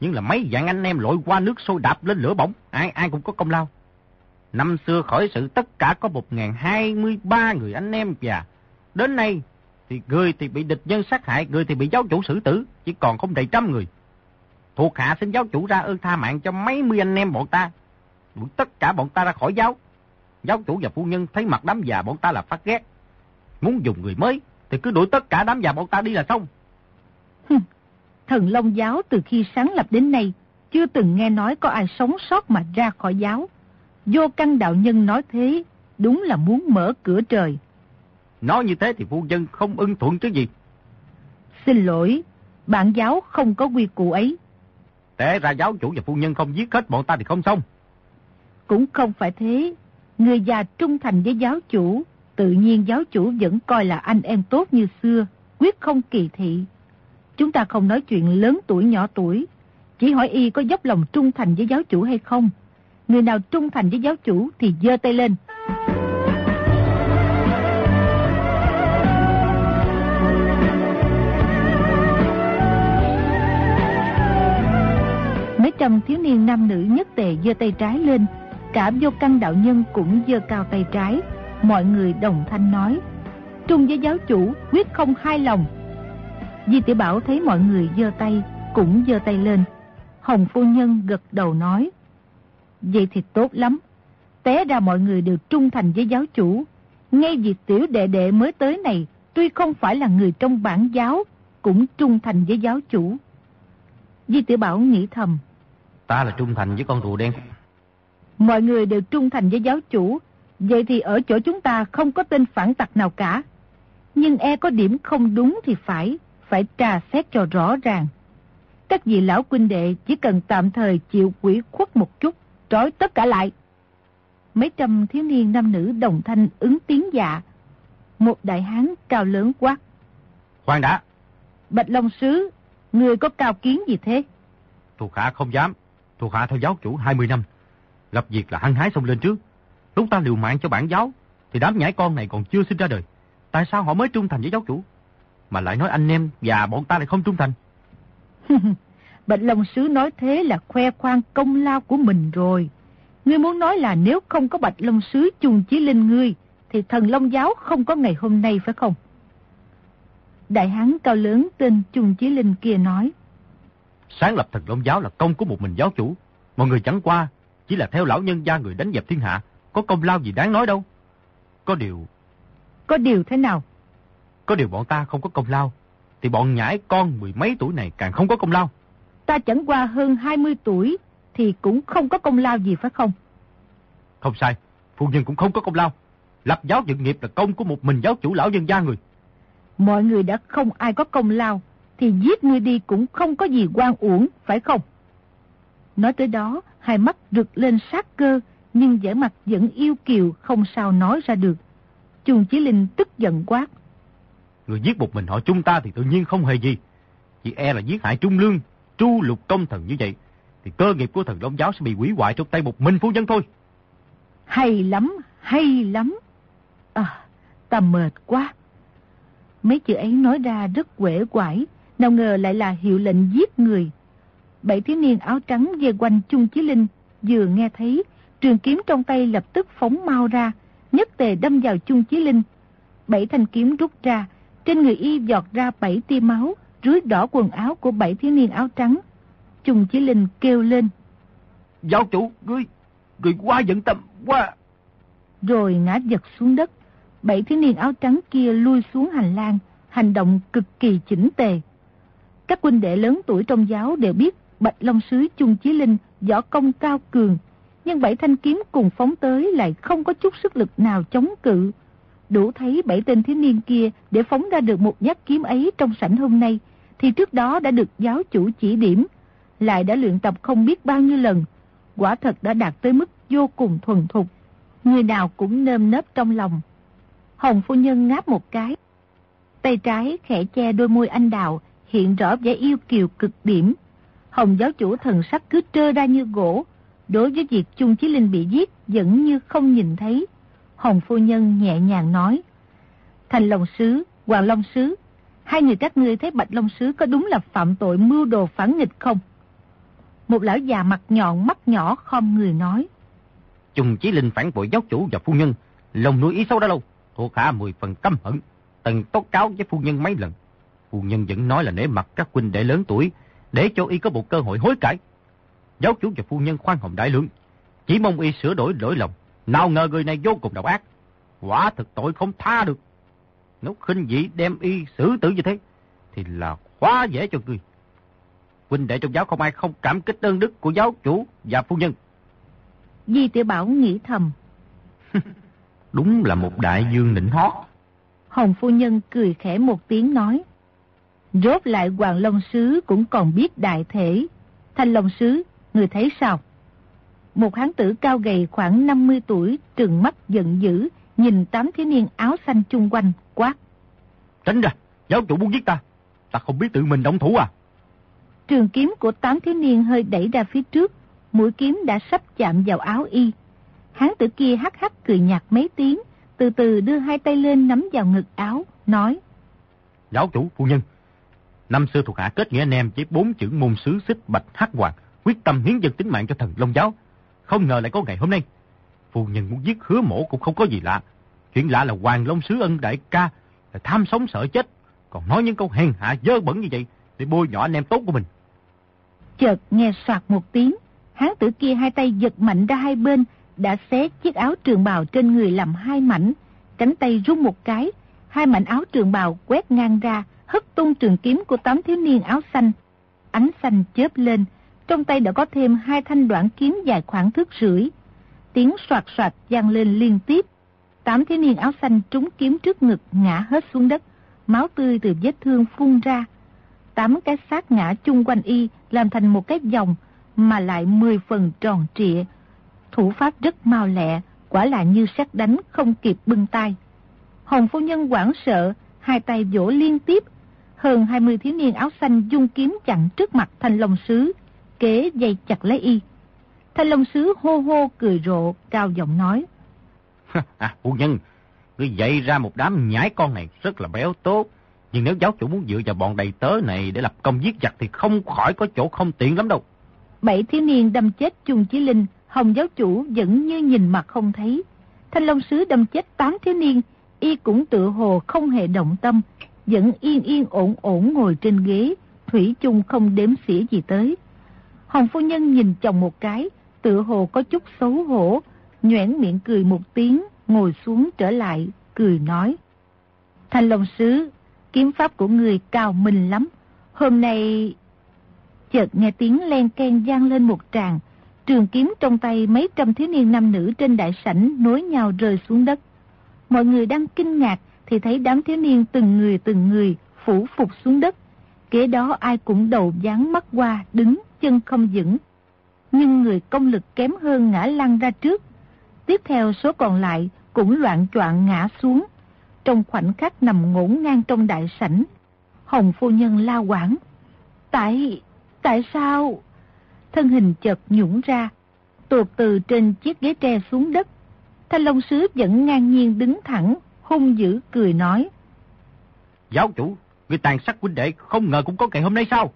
B: nhưng là mấy dạng anh em lội qua nước sôi đạp lên lửa bỏng, ai ai cũng có công lao. Năm xưa khởi sự tất cả có 1.023 người anh em và đến nay thì người thì bị địch nhân sát hại, người thì bị giáo chủ xử tử, chỉ còn không đầy trăm người. Thuộc hạ xin giáo chủ ra ơn tha mạng cho mấy mươi anh em bọn ta, đuổi tất cả bọn ta ra khỏi giáo. Giáo chủ và phu nhân thấy mặt đám già bọn ta là phát ghét. Muốn dùng người mới thì cứ đuổi tất cả đám già bọn ta đi là xong.
A: Thần Long Giáo từ khi sáng lập đến nay, chưa từng nghe nói có ai sống sót mà ra khỏi giáo. Vô căn đạo nhân nói thế, đúng là muốn mở cửa trời.
B: Nói như thế thì phu nhân không ưng thuận chứ gì.
A: Xin lỗi, bản giáo không có quy củ ấy.
B: Té ra giáo chủ và phu nhân không giết hết bọn ta thì không xong.
A: Cũng không phải thế. Người già trung thành với giáo chủ, tự nhiên giáo chủ vẫn coi là anh em tốt như xưa, quyết không kỳ thị. Chúng ta không nói chuyện lớn tuổi nhỏ tuổi, chỉ hỏi y có dốc lòng trung thành với giáo chủ hay không. Người nào trung thành với giáo chủ thì giơ tay lên. Mấy trăm thiếu niên nam nữ nhất tề giơ tay trái lên, cả vô căn đạo nhân cũng giơ cao tay trái. Mọi người đồng thanh nói, trung với giáo chủ, quyết không hai lòng. Di tiểu Bảo thấy mọi người giơ tay, cũng giơ tay lên. Hồng phu nhân gật đầu nói, vậy thì tốt lắm. Té ra mọi người đều trung thành với giáo chủ. Ngay việc tiểu đệ đệ mới tới này, tuy không phải là người trong bản giáo, cũng trung thành với giáo chủ. Di tiểu Bảo nghĩ thầm,
B: Ta là trung thành với con rùa đen.
A: Mọi người đều trung thành với giáo chủ, vậy thì ở chỗ chúng ta không có tên phản tặc nào cả. Nhưng e có điểm không đúng thì phải, phải trà xét cho rõ ràng. Các vị lão huynh đệ chỉ cần tạm thời chịu quỷ khuất một chút, trói tất cả lại. Mấy trăm thiếu niên nam nữ đồng thanh ứng tiếng dạ. Một đại hán cao lớn quát.
B: Khoan đã.
A: Bạch Long Sứ, người có cao kiến gì thế?
B: Thuộc hạ không dám thuộc hạ theo giáo chủ 20 năm. Lập việc là hăng hái xông lên trước. Lúc ta liều mạng cho bản giáo, thì đám nhãi con này còn chưa sinh ra đời. Tại sao họ mới trung thành với giáo chủ? Mà lại nói anh em và bọn ta lại không trung thành.
A: Bạch Long Sứ nói thế là khoe khoang công lao của mình rồi. Ngươi muốn nói là nếu không có Bạch Long Sứ chung chí linh ngươi, thì thần Long Giáo không có ngày hôm nay phải không? Đại hán cao lớn tên Trung Chí Linh kia nói.
B: Sáng lập thần Long Giáo là công của một mình giáo chủ. Mọi người chẳng qua, chỉ là theo lão nhân gia người đánh dẹp thiên hạ. Có công lao gì đáng nói đâu. Có điều...
A: Có điều thế nào?
B: Có điều bọn ta không có công lao. Thì bọn nhãi con mười mấy tuổi này càng không có công lao.
A: Ta chẳng qua hơn 20 tuổi thì cũng không có công lao gì phải không?
B: Không sai. Phu nhân cũng không có công lao. Lập giáo dựng nghiệp là công của một mình giáo chủ lão nhân gia người.
A: Mọi người đã không ai có công lao thì giết ngươi đi cũng không có gì quan uổng, phải không? Nói tới đó, hai mắt rực lên sát cơ, nhưng vẻ mặt vẫn yêu kiều không sao nói ra được. Trung Chí Linh tức giận quát.
B: Người giết một mình họ chúng ta thì tự nhiên không hề gì. Chỉ e là giết hại Trung Lương, tru lục công thần như vậy, thì cơ nghiệp của thần Long Giáo sẽ bị hủy hoại trong tay một mình phu nhân thôi.
A: Hay lắm, hay lắm. À, ta mệt quá. Mấy chữ ấy nói ra rất quể quải, nào ngờ lại là hiệu lệnh giết người. Bảy thiếu niên áo trắng về quanh Trung Chí Linh, vừa nghe thấy, trường kiếm trong tay lập tức phóng mau ra, nhất tề đâm vào Trung Chí Linh. Bảy thanh kiếm rút ra, trên người y giọt ra bảy tia máu, rưới đỏ quần áo của bảy thiếu niên áo trắng. Trung Chí Linh kêu lên.
B: Giáo chủ, ngươi, ngươi quá giận tâm, quá.
A: Rồi ngã giật xuống đất. Bảy thiếu niên áo trắng kia lui xuống hành lang, hành động cực kỳ chỉnh tề. Các huynh đệ lớn tuổi trong giáo đều biết Bạch Long Sứ Trung Chí Linh võ công cao cường, nhưng bảy thanh kiếm cùng phóng tới lại không có chút sức lực nào chống cự. Đủ thấy bảy tên thiếu niên kia để phóng ra được một nhát kiếm ấy trong sảnh hôm nay, thì trước đó đã được giáo chủ chỉ điểm, lại đã luyện tập không biết bao nhiêu lần, quả thật đã đạt tới mức vô cùng thuần thục. Người nào cũng nơm nớp trong lòng. Hồng phu nhân ngáp một cái. Tay trái khẽ che đôi môi anh đào, hiện rõ vẻ yêu kiều cực điểm. Hồng giáo chủ thần sắc cứ trơ ra như gỗ, đối với việc Trung Chí Linh bị giết vẫn như không nhìn thấy. Hồng phu nhân nhẹ nhàng nói, Thành Long Sứ, Hoàng Long Sứ, hai người các ngươi thấy Bạch Long Sứ có đúng là phạm tội mưu đồ phản nghịch không? Một lão già mặt nhọn mắt nhỏ khom người nói.
B: Trung Chí Linh phản bội giáo chủ và phu nhân, lòng nuôi ý xấu đã lâu, thuộc hạ mười phần căm hận, từng tố cáo với phu nhân mấy lần. Phu nhân vẫn nói là nể mặt các huynh đệ lớn tuổi, để cho y có một cơ hội hối cải. Giáo chủ và phu nhân khoan hồng đại lượng, chỉ mong y sửa đổi lỗi lòng. Nào ngờ người này vô cùng độc ác, quả thực tội không tha được. Nếu khinh dị đem y xử tử như thế, thì là quá dễ cho người. Huynh đệ trong giáo không ai không cảm kích ơn đức của giáo chủ và phu nhân.
A: Di tiểu Bảo nghĩ thầm.
B: Đúng là một đại dương nịnh hót.
A: Hồng phu nhân cười khẽ một tiếng nói. Rốt lại Hoàng Long Sứ cũng còn biết đại thể. Thanh Long Sứ, người thấy sao? Một hán tử cao gầy khoảng 50 tuổi, trừng mắt giận dữ, nhìn tám thiếu niên áo xanh chung quanh, quát.
B: Tránh ra, giáo chủ muốn giết ta. ta không biết tự mình động thủ à?
A: Trường kiếm của tám thiếu niên hơi đẩy ra phía trước, mũi kiếm đã sắp chạm vào áo y. Hán tử kia hắc hắc cười nhạt mấy tiếng, từ từ đưa hai tay lên nắm vào ngực áo, nói.
B: Giáo chủ, phu nhân, năm xưa thuộc hạ kết nghĩa anh em với bốn chữ môn sứ xích bạch hắc hoàng, quyết tâm hiến dân tính mạng cho thần Long Giáo. Không ngờ lại có ngày hôm nay. Phu nhân muốn giết hứa mổ cũng không có gì lạ. Chuyện lạ là Hoàng Long Sứ ân đại ca, là tham sống sợ chết. Còn nói những câu hèn hạ dơ bẩn như vậy, để bôi nhỏ anh em tốt của mình.
A: Chợt nghe soạt một tiếng, hán tử kia hai tay giật mạnh ra hai bên, đã xé chiếc áo trường bào trên người làm hai mảnh. Cánh tay rung một cái, hai mảnh áo trường bào quét ngang ra, hất tung trường kiếm của tám thiếu niên áo xanh. Ánh xanh chớp lên, trong tay đã có thêm hai thanh đoạn kiếm dài khoảng thước rưỡi. Tiếng soạt soạt vang lên liên tiếp. Tám thiếu niên áo xanh trúng kiếm trước ngực ngã hết xuống đất, máu tươi từ vết thương phun ra. Tám cái xác ngã chung quanh y làm thành một cái vòng mà lại mười phần tròn trịa. Thủ pháp rất mau lẹ, quả là như sát đánh không kịp bưng tay. Hồng phu nhân quảng sợ, hai tay vỗ liên tiếp. Hơn 20 thiếu niên áo xanh dung kiếm chặn trước mặt thanh long sứ, kế dây chặt lấy y. Thanh long sứ hô hô cười rộ, cao giọng nói.
B: à, phu nhân, ngươi dạy ra một đám nhái con này rất là béo tốt. Nhưng nếu giáo chủ muốn dựa vào bọn đầy tớ này để lập công giết giặc thì không khỏi có chỗ không tiện lắm đâu.
A: Bảy thiếu niên đâm chết Trung Chí Linh, Hồng giáo chủ vẫn như nhìn mặt không thấy. Thanh Long Sứ đâm chết tám thiếu niên, y cũng tự hồ không hề động tâm, vẫn yên yên ổn ổn ngồi trên ghế, Thủy chung không đếm xỉa gì tới. Hồng phu nhân nhìn chồng một cái, tự hồ có chút xấu hổ, nhoẻn miệng cười một tiếng, ngồi xuống trở lại, cười nói. Thanh Long Sứ, kiếm pháp của người cao minh lắm. Hôm nay... Chợt nghe tiếng len ken gian lên một tràng, trường kiếm trong tay mấy trăm thiếu niên nam nữ trên đại sảnh nối nhau rơi xuống đất. Mọi người đang kinh ngạc thì thấy đám thiếu niên từng người từng người phủ phục xuống đất. Kế đó ai cũng đầu dán mắt qua, đứng, chân không vững. Nhưng người công lực kém hơn ngã lăn ra trước. Tiếp theo số còn lại cũng loạn troạn ngã xuống. Trong khoảnh khắc nằm ngổn ngang trong đại sảnh. Hồng phu nhân la quảng. Tại, tại sao? Thân hình chợt nhũng ra, tuột từ trên chiếc ghế tre xuống đất. Thanh Long Sứ vẫn ngang nhiên đứng thẳng, hung dữ cười nói.
B: Giáo chủ, người tàn sát huynh đệ không ngờ cũng có ngày hôm nay sao?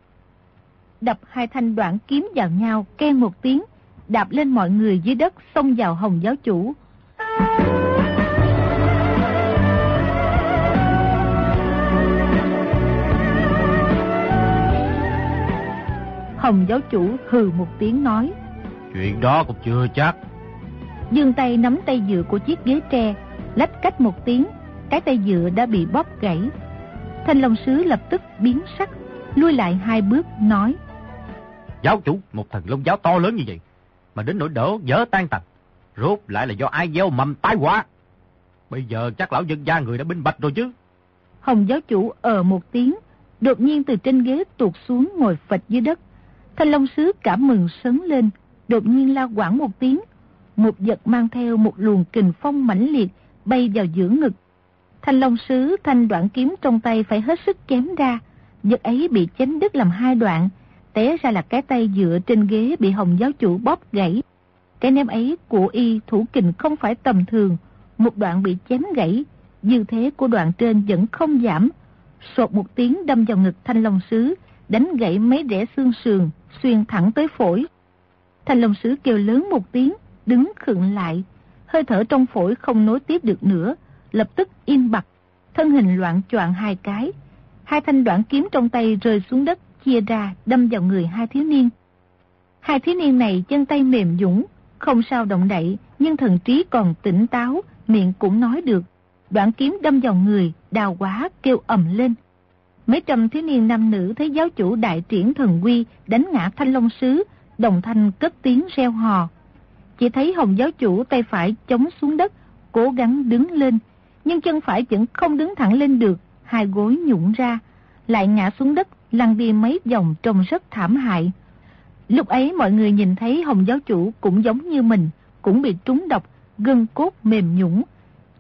A: Đập hai thanh đoạn kiếm vào nhau, ken một tiếng, đạp lên mọi người dưới đất xông vào hồng giáo chủ. Hồng giáo chủ hừ một tiếng nói.
B: Chuyện đó cũng chưa chắc.
A: Dương tay nắm tay dựa của chiếc ghế tre, lách cách một tiếng, cái tay dựa đã bị bóp gãy. Thanh Long Sứ lập tức biến sắc, lui lại hai bước, nói.
B: Giáo chủ, một thần long giáo to lớn như vậy, mà đến nỗi đỡ dở tan tành, rốt lại là do ai gieo mầm tai họa. Bây giờ chắc lão dân gia người đã binh bạch rồi chứ.
A: Hồng giáo chủ ờ một tiếng, đột nhiên từ trên ghế tuột xuống ngồi phịch dưới đất. Thanh Long Sứ cảm mừng sấn lên, đột nhiên la quảng một tiếng. Một vật mang theo một luồng kình phong mãnh liệt bay vào giữa ngực. Thanh Long Sứ thanh đoạn kiếm trong tay phải hết sức chém ra. giật ấy bị chém đứt làm hai đoạn, té ra là cái tay dựa trên ghế bị hồng giáo chủ bóp gãy. Cái ném ấy của y thủ kình không phải tầm thường, một đoạn bị chém gãy, dư thế của đoạn trên vẫn không giảm. Sột một tiếng đâm vào ngực thanh long sứ, đánh gãy mấy rẽ xương sườn, xuyên thẳng tới phổi. Thanh long sứ kêu lớn một tiếng, đứng khựng lại, hơi thở trong phổi không nối tiếp được nữa, lập tức im bặt, thân hình loạn choạng hai cái. Hai thanh đoạn kiếm trong tay rơi xuống đất, chia ra đâm vào người hai thiếu niên. Hai thiếu niên này chân tay mềm dũng, không sao động đậy, nhưng thần trí còn tỉnh táo, miệng cũng nói được. Đoạn kiếm đâm vào người, đào quá, kêu ầm lên. Mấy trăm thiếu niên nam nữ thấy giáo chủ đại triển thần quy đánh ngã thanh long sứ, đồng thanh cất tiếng reo hò. Chỉ thấy hồng giáo chủ tay phải chống xuống đất, cố gắng đứng lên, nhưng chân phải vẫn không đứng thẳng lên được, hai gối nhũng ra, lại ngã xuống đất, lăn đi mấy vòng trông rất thảm hại. Lúc ấy mọi người nhìn thấy hồng giáo chủ cũng giống như mình, cũng bị trúng độc, gân cốt mềm nhũng.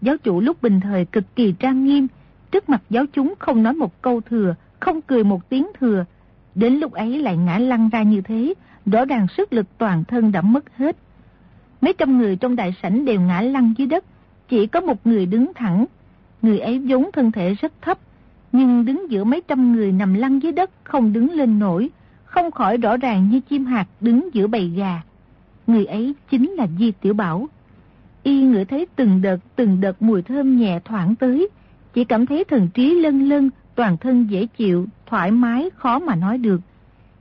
A: Giáo chủ lúc bình thời cực kỳ trang nghiêm, trước mặt giáo chúng không nói một câu thừa, không cười một tiếng thừa. Đến lúc ấy lại ngã lăn ra như thế, rõ ràng sức lực toàn thân đã mất hết. Mấy trăm người trong đại sảnh đều ngã lăn dưới đất, chỉ có một người đứng thẳng. Người ấy vốn thân thể rất thấp, nhưng đứng giữa mấy trăm người nằm lăn dưới đất không đứng lên nổi, không khỏi rõ ràng như chim hạt đứng giữa bầy gà. Người ấy chính là Di Tiểu Bảo. Y ngửi thấy từng đợt từng đợt mùi thơm nhẹ thoảng tới, chỉ cảm thấy thần trí lân lân, toàn thân dễ chịu, thoải mái, khó mà nói được.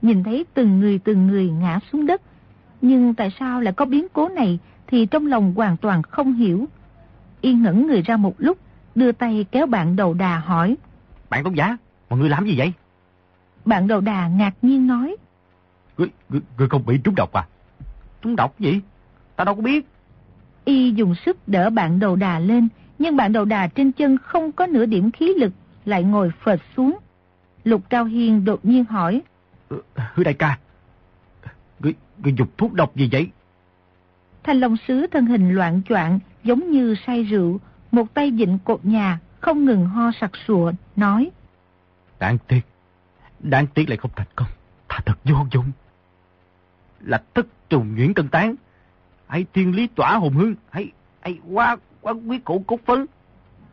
A: Nhìn thấy từng người từng người ngã xuống đất, nhưng tại sao lại có biến cố này thì trong lòng hoàn toàn không hiểu. Y ngẩn người ra một lúc, đưa tay kéo bạn đầu đà hỏi.
B: Bạn tống giá, mọi người làm gì vậy?
A: Bạn đầu đà ngạc nhiên nói.
B: Ngươi, ngươi, không bị trúng độc à? Trúng độc gì? Ta đâu có biết.
A: Y dùng sức đỡ bạn đầu đà lên, nhưng bạn đầu đà trên chân không có nửa điểm khí lực, lại ngồi phệt xuống. Lục Cao Hiên đột nhiên hỏi.
B: Ừ, hứa đại ca, ngươi dục thuốc độc gì vậy?
A: Thanh Long Sứ thân hình loạn choạng giống như say rượu, một tay dịnh cột nhà, không ngừng ho sặc sụa, nói.
B: Đáng tiếc, đáng tiếc lại không thành công, thà thật vô dụng. Là thức trùng nhuyễn cân tán, hay thiên lý tỏa hồn hương, hay, hay quá, quá quyết cổ cốt phấn.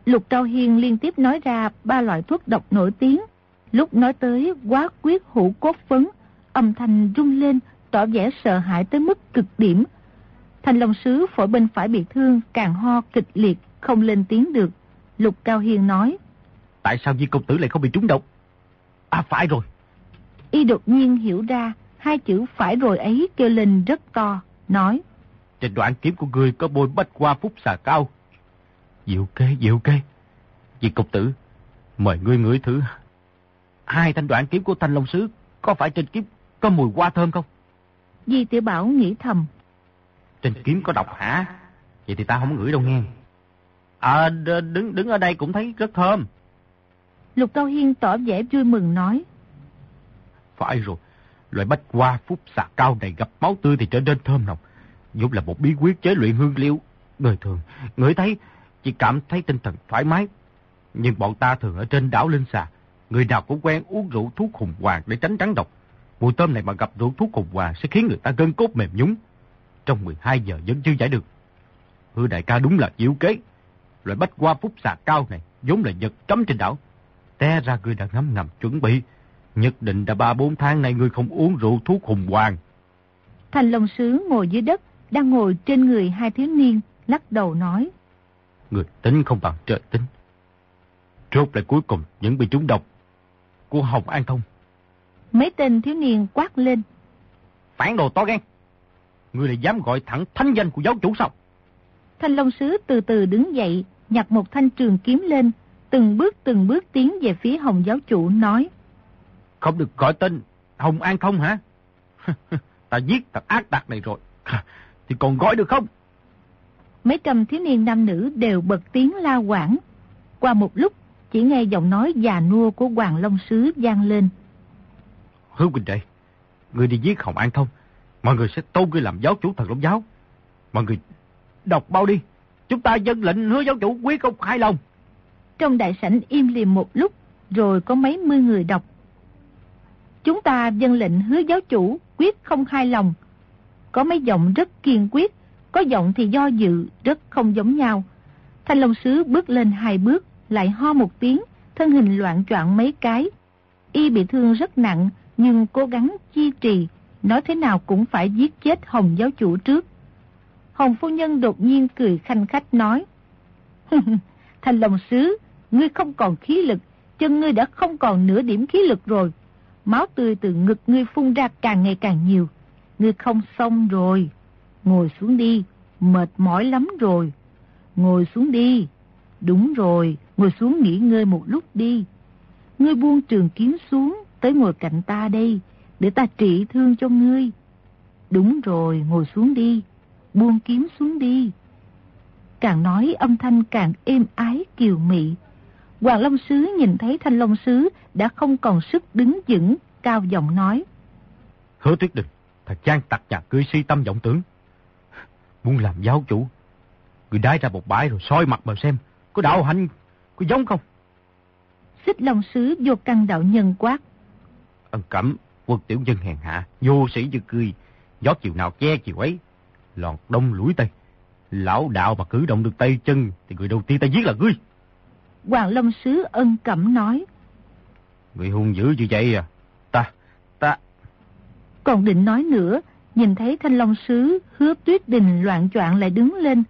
A: Lục Cao Hiên liên tiếp nói ra ba loại thuốc độc nổi tiếng. Lúc nói tới quá quyết hữu cốt phấn, âm thanh rung lên, tỏ vẻ sợ hãi tới mức cực điểm. Thành Long Sứ phổi bên phải bị thương, càng ho kịch liệt, không lên tiếng được. Lục Cao Hiên nói.
B: Tại sao Di Công Tử lại không bị trúng độc? À phải rồi.
A: Y đột nhiên hiểu ra, hai chữ phải rồi ấy kêu lên rất to, nói.
B: Trên đoạn kiếm của người có bôi bách qua phúc xà cao. Diệu kê, diệu kê. Di Công Tử, mời ngươi ngửi thử. Hai thanh đoạn kiếm của Thanh Long Sứ có phải trên kiếm có mùi hoa thơm không?
A: Di Tiểu Bảo nghĩ thầm.
B: Trên kiếm có độc hả? Vậy thì ta không ngửi đâu nghe. À, đứng đứng ở đây cũng thấy rất thơm.
A: Lục Cao Hiên tỏ vẻ vui mừng nói.
B: Phải rồi, loại bách hoa phúc xạ cao này gặp máu tươi thì trở nên thơm nồng. Giúp là một bí quyết chế luyện hương liệu. Người thường, người thấy chỉ cảm thấy tinh thần thoải mái. Nhưng bọn ta thường ở trên đảo Linh Xà, người nào cũng quen uống rượu thuốc hùng hoàng để tránh trắng độc. Mùi tôm này mà gặp rượu thuốc hùng hoàng sẽ khiến người ta gân cốt mềm nhúng. Trong 12 giờ vẫn chưa giải được. Hư đại ca đúng là diệu kế. Loại bách hoa phúc xà cao này vốn là vật cấm trên đảo. Té ra người đã ngắm ngầm chuẩn bị. Nhất định đã ba bốn tháng nay người không uống rượu thuốc hùng hoàng.
A: Thành Long Sứ ngồi dưới đất, đang ngồi trên người hai thiếu niên, lắc đầu nói.
B: Người tính không bằng trời tính. Rốt lại cuối cùng những bị trúng độc của Hồng An Thông.
A: Mấy tên thiếu niên quát lên.
B: Phản đồ to gan. Ngươi lại dám gọi thẳng thánh danh của giáo chủ sao?
A: Thanh Long Sứ từ từ đứng dậy, nhặt một thanh trường kiếm lên, từng bước từng bước tiến về phía Hồng giáo chủ nói.
B: Không được gọi tên Hồng An Thông hả? ta giết thằng ác tặc này rồi. Thì còn gọi được không?
A: Mấy trăm thiếu niên nam nữ đều bật tiếng la quảng. Qua một lúc, chỉ nghe giọng nói già nua của Hoàng Long Sứ vang lên.
B: Hứa Quỳnh Đệ, người đi giết Hồng An Thông, mọi người sẽ tôn ngươi làm giáo chủ thần Long Giáo. Mọi người đọc bao đi, chúng ta dân lệnh hứa giáo chủ quyết không hai lòng.
A: Trong đại sảnh im liềm một lúc, rồi có mấy mươi người đọc. Chúng ta dân lệnh hứa giáo chủ quyết không hai lòng. Có mấy giọng rất kiên quyết, có giọng thì do dự, rất không giống nhau. Thanh Long Sứ bước lên hai bước, lại ho một tiếng, thân hình loạn troạn mấy cái. Y bị thương rất nặng, nhưng cố gắng chi trì, nói thế nào cũng phải giết chết Hồng giáo chủ trước. Hồng phu nhân đột nhiên cười khanh khách nói, Thành lòng Sứ, ngươi không còn khí lực, chân ngươi đã không còn nửa điểm khí lực rồi. Máu tươi từ ngực ngươi phun ra càng ngày càng nhiều. Ngươi không xong rồi. Ngồi xuống đi, mệt mỏi lắm rồi. Ngồi xuống đi. Đúng rồi, ngồi xuống nghỉ ngơi một lúc đi. Ngươi buông trường kiếm xuống, tới ngồi cạnh ta đây, để ta trị thương cho ngươi. Đúng rồi, ngồi xuống đi, buông kiếm xuống đi. Càng nói âm thanh càng êm ái kiều mị. Hoàng Long Sứ nhìn thấy Thanh Long Sứ đã không còn sức đứng vững, cao giọng nói.
B: Hứa tuyết đừng, thật trang tặc nhà cưới si tâm vọng tưởng. Muốn làm giáo chủ, người đái ra một bãi rồi soi mặt mà xem, có đạo hạnh, có giống không?
A: Xích Long Sứ vô căn đạo nhân quát.
B: Ân cẩm, quân tiểu dân hèn hạ, vô sĩ như cười, gió chiều nào che chiều ấy, lòn đông lũi tây. Lão đạo mà cử động được tay chân thì người đầu tiên ta giết là ngươi.
A: Hoàng Long Sứ ân cẩm nói.
B: Người hung dữ như vậy à? Ta, ta...
A: Còn định nói nữa, nhìn thấy Thanh Long Sứ hứa tuyết đình loạn choạng lại đứng lên.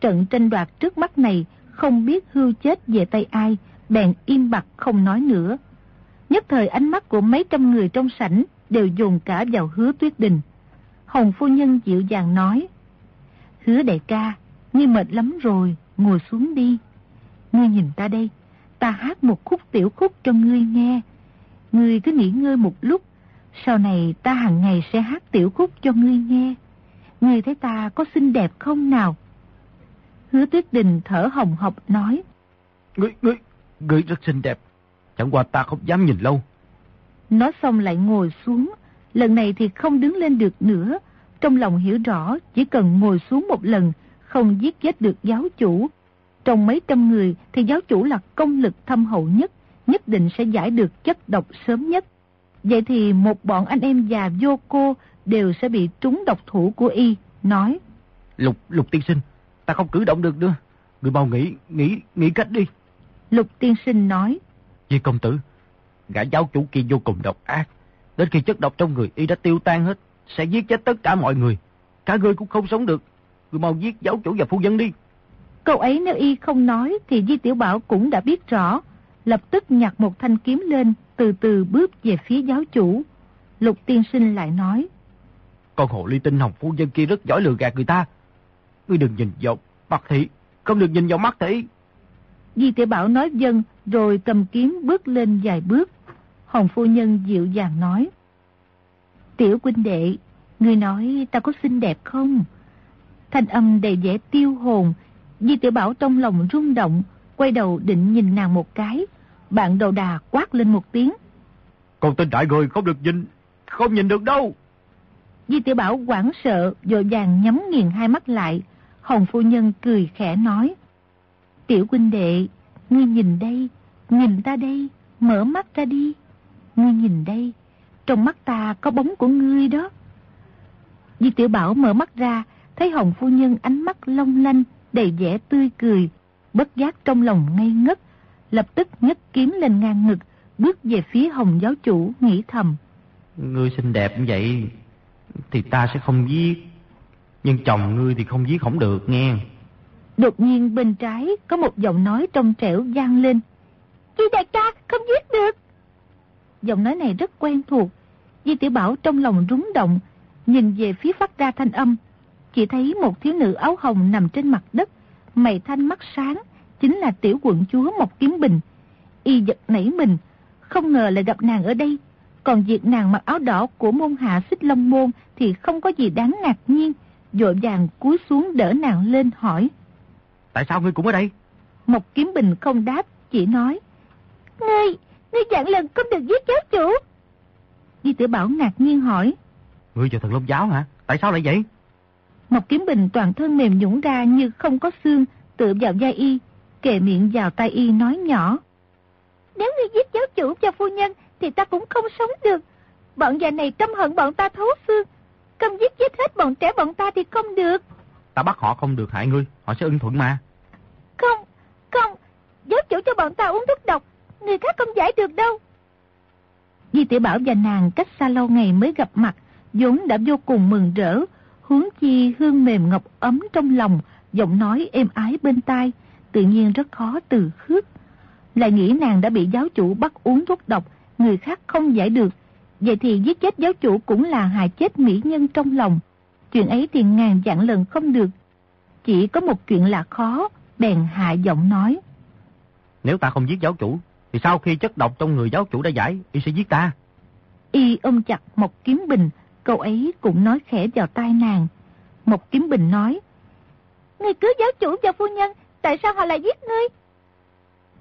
A: Trận tranh đoạt trước mắt này không biết hưu chết về tay ai, bèn im bặt không nói nữa. Nhất thời ánh mắt của mấy trăm người trong sảnh đều dồn cả vào hứa tuyết đình. Hồng phu nhân dịu dàng nói. Hứa đại ca, ngươi mệt lắm rồi, ngồi xuống đi. Ngươi nhìn ta đây, ta hát một khúc tiểu khúc cho ngươi nghe. Ngươi cứ nghỉ ngơi một lúc, sau này ta hàng ngày sẽ hát tiểu khúc cho ngươi nghe. Ngươi thấy ta có xinh đẹp không nào? Hứa tuyết đình thở hồng hộc nói.
B: Ngươi, ngươi, ngươi rất xinh đẹp. Chẳng qua ta không dám nhìn lâu.
A: Nói xong lại ngồi xuống. Lần này thì không đứng lên được nữa. Trong lòng hiểu rõ chỉ cần ngồi xuống một lần không giết chết được giáo chủ. Trong mấy trăm người thì giáo chủ là công lực thâm hậu nhất, nhất định sẽ giải được chất độc sớm nhất. Vậy thì một bọn anh em già vô cô đều sẽ bị trúng độc thủ của y, nói.
B: Lục, lục tiên sinh, ta không cử động được nữa. Người mau nghĩ, nghĩ, nghĩ cách đi.
A: Lục tiên sinh nói.
B: Vì công tử, gã giáo chủ kia vô cùng độc ác. Đến khi chất độc trong người y đã tiêu tan hết, sẽ giết chết tất cả mọi người. Cả người cũng không sống được. Người mau giết giáo chủ và phu nhân đi.
A: Câu ấy nếu y không nói thì Di Tiểu Bảo cũng đã biết rõ. Lập tức nhặt một thanh kiếm lên, từ từ bước về phía giáo chủ. Lục tiên sinh lại nói.
B: Con hồ ly tinh hồng phu nhân kia rất giỏi lừa gạt người ta. Ngươi đừng nhìn vào mặt thị, không được nhìn vào mắt thị.
A: Di Tiểu Bảo nói dân, rồi cầm kiếm bước lên vài bước. Hồng phu nhân dịu dàng nói. Tiểu huynh đệ, người nói ta có xinh đẹp không? Thanh âm đầy vẻ tiêu hồn. Di Tiểu Bảo trong lòng rung động, quay đầu định nhìn nàng một cái. Bạn đầu đà quát lên một tiếng.
B: Con tên đại người không được nhìn, không nhìn được đâu.
A: Di Tiểu Bảo quảng sợ, dội vàng nhắm nghiền hai mắt lại. Hồng phu nhân cười khẽ nói. Tiểu huynh đệ, ngươi nhìn đây, nhìn ta đây, mở mắt ra đi. Ngươi nhìn đây, trong mắt ta có bóng của ngươi đó. Di Tiểu Bảo mở mắt ra, thấy Hồng Phu Nhân ánh mắt long lanh, đầy vẻ tươi cười, bất giác trong lòng ngây ngất, lập tức nhấc kiếm lên ngang ngực, bước về phía Hồng giáo chủ, nghĩ thầm.
B: Ngươi xinh đẹp như vậy, thì ta sẽ không giết. Nhưng chồng ngươi thì không giết không được nghe.
A: Đột nhiên bên trái có một giọng nói trong trẻo vang lên. Chị đại ca không giết được. Giọng nói này rất quen thuộc. Di Tiểu Bảo trong lòng rúng động, nhìn về phía phát ra thanh âm. Chỉ thấy một thiếu nữ áo hồng nằm trên mặt đất, mày thanh mắt sáng, chính là tiểu quận chúa Mộc Kiếm Bình. Y giật nảy mình, không ngờ lại gặp nàng ở đây. Còn việc nàng mặc áo đỏ của môn hạ xích long môn thì không có gì đáng ngạc nhiên. Dội vàng cúi xuống đỡ nàng lên hỏi.
B: Tại sao ngươi cũng ở đây?
A: Mộc Kiếm Bình không đáp, chỉ nói. Ngươi, ngươi dặn lần không được giết giáo chủ. Di tử Bảo ngạc nhiên hỏi.
B: Ngươi vào thần long giáo hả? Tại sao lại vậy?
A: Mộc Kiếm Bình toàn thân mềm nhũng ra như không có xương, tựa vào vai y, kề miệng vào tay y nói nhỏ. Nếu ngươi giết giáo chủ cho phu nhân thì ta cũng không sống được. Bọn già này căm hận bọn ta thấu xương. Không giết chết hết bọn trẻ bọn ta thì không được.
B: Ta bắt họ không được hại ngươi, họ sẽ ưng thuận mà.
A: Không, không, giáo chủ cho bọn ta uống thuốc độc, người khác không giải được đâu. Di tiểu Bảo và nàng cách xa lâu ngày mới gặp mặt, vốn đã vô cùng mừng rỡ, hướng chi hương mềm ngọc ấm trong lòng, giọng nói êm ái bên tai, tự nhiên rất khó từ khước. Lại nghĩ nàng đã bị giáo chủ bắt uống thuốc độc, người khác không giải được, vậy thì giết chết giáo chủ cũng là hại chết mỹ nhân trong lòng. Chuyện ấy thì ngàn dặn lần không được. Chỉ có một chuyện là khó, bèn hạ giọng nói.
B: Nếu ta không giết giáo chủ, thì sau khi chất độc trong người giáo chủ đã giải, y sẽ giết ta.
A: Y ôm chặt một kiếm bình, câu ấy cũng nói khẽ vào tai nàng. Một kiếm bình nói, Ngươi cứu giáo chủ và phu nhân, tại sao họ lại giết ngươi?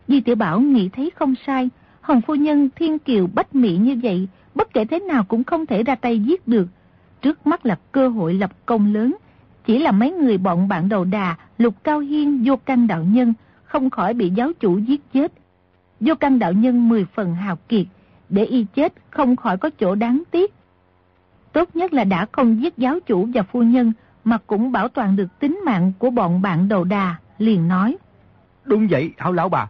A: Di tiểu Bảo nghĩ thấy không sai, Hồng phu nhân thiên kiều bách mỹ như vậy, bất kể thế nào cũng không thể ra tay giết được. Trước mắt là cơ hội lập công lớn, chỉ là mấy người bọn bạn đầu đà, lục cao hiên vô canh đạo nhân, không khỏi bị giáo chủ giết chết. vô căn đạo nhân mười phần hào kiệt, để y chết không khỏi có chỗ đáng tiếc. Tốt nhất là đã không giết giáo chủ và phu nhân, mà cũng bảo toàn được tính mạng của bọn bạn đầu đà, liền nói.
B: Đúng vậy, hảo lão bà.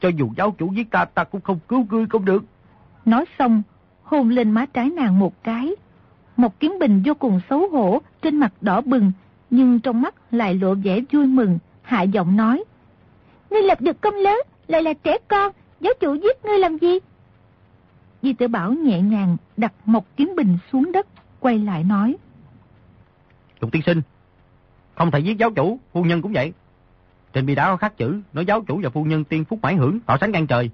B: Cho dù giáo chủ giết ta, ta cũng không cứu ngươi không được.
A: Nói xong, hôn lên má trái nàng một cái. Một kiếm bình vô cùng xấu hổ, trên mặt đỏ bừng, nhưng trong mắt lại lộ vẻ vui mừng, hạ giọng nói. Ngươi lập được công lớn, lại là trẻ con, giáo chủ giết ngươi làm gì? Di tử Bảo nhẹ nhàng đặt một kiếm bình xuống đất, quay lại nói.
B: Lục tiên sinh, không thể giết giáo chủ, phu nhân cũng vậy. Trên bia đá có khắc chữ, nói giáo chủ và phu nhân tiên phúc mãi hưởng, họ sánh ngang trời.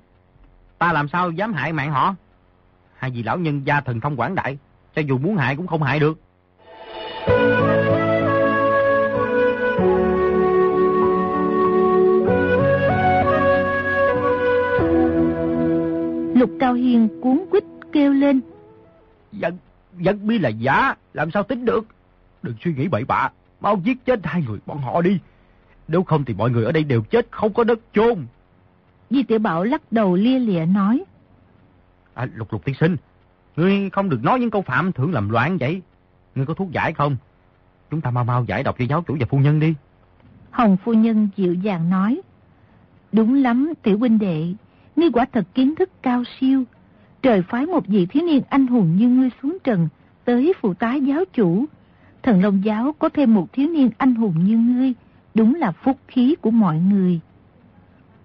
B: Ta làm sao dám hại mạng họ? Hai vị lão nhân gia thần thông quảng đại, cho dù muốn hại cũng không hại được.
A: Lục Cao Hiên cuốn quýt kêu lên.
B: Dân, dân bi là giả, làm sao tính được? Đừng suy nghĩ bậy bạ, mau giết chết hai người bọn họ đi. Nếu không thì mọi người ở đây đều chết, không có đất chôn.
A: Di tiểu Bảo lắc đầu lia lịa nói.
B: À, lục lục tiên sinh, ngươi không được nói những câu phạm thưởng làm loạn vậy. Ngươi có thuốc giải không? Chúng ta mau mau giải độc cho giáo chủ và phu nhân đi.
A: Hồng phu nhân dịu dàng nói. Đúng lắm, tiểu huynh đệ. Ngươi quả thật kiến thức cao siêu. Trời phái một vị thiếu niên anh hùng như ngươi xuống trần, tới phụ tá giáo chủ. Thần Long Giáo có thêm một thiếu niên anh hùng như ngươi, đúng là phúc khí của mọi người.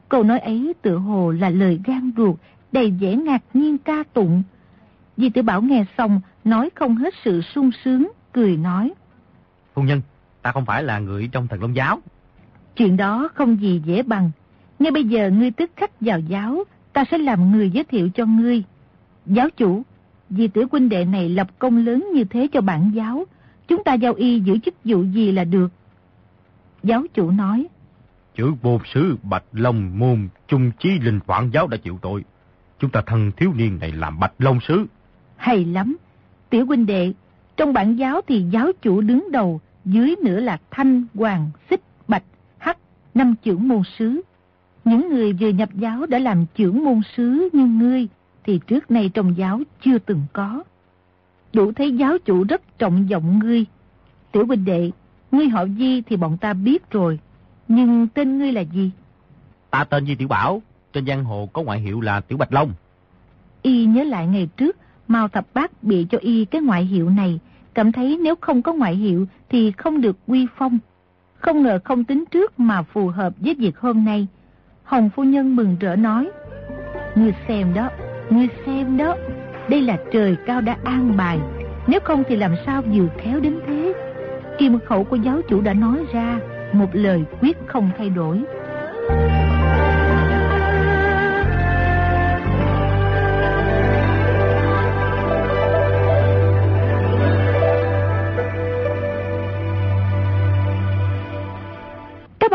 A: Câu nói ấy tự hồ là lời gan ruột, đầy vẻ ngạc nhiên ca tụng. Di tử Bảo nghe xong, nói không hết sự sung sướng, cười nói.
B: Phu nhân, ta không phải là người trong thần Long Giáo.
A: Chuyện đó không gì dễ bằng. Ngay bây giờ ngươi tức khách vào giáo, ta sẽ làm người giới thiệu cho ngươi. Giáo chủ, vì tử huynh đệ này lập công lớn như thế cho bản giáo, chúng ta giao y giữ chức vụ gì là được. Giáo chủ nói.
B: Chữ bồn sứ Bạch Long môn trung chí linh quảng giáo đã chịu tội. Chúng ta thân thiếu niên này làm Bạch Long sứ.
A: Hay lắm. Tiểu huynh đệ, trong bản giáo thì giáo chủ đứng đầu, dưới nữa là Thanh, Hoàng, Xích, Bạch, Hắc, năm trưởng môn sứ. Những người vừa nhập giáo đã làm trưởng môn sứ như ngươi, thì trước nay trong giáo chưa từng có. Đủ thấy giáo chủ rất trọng vọng ngươi. Tiểu huynh đệ, ngươi họ Di thì bọn ta biết rồi. Nhưng tên ngươi là gì?
B: Ta tên Di Tiểu Bảo, trên giang hồ có ngoại hiệu là Tiểu Bạch Long.
A: Y nhớ lại ngày trước, Mao Thập Bác bị cho Y cái ngoại hiệu này, cảm thấy nếu không có ngoại hiệu thì không được quy phong. Không ngờ không tính trước mà phù hợp với việc hôm nay. Hồng Phu Nhân mừng rỡ nói, Ngươi xem đó, ngươi xem đó, đây là trời cao đã an bài, nếu không thì làm sao vừa khéo đến thế. Kim khẩu của giáo chủ đã nói ra, một lời quyết không thay đổi.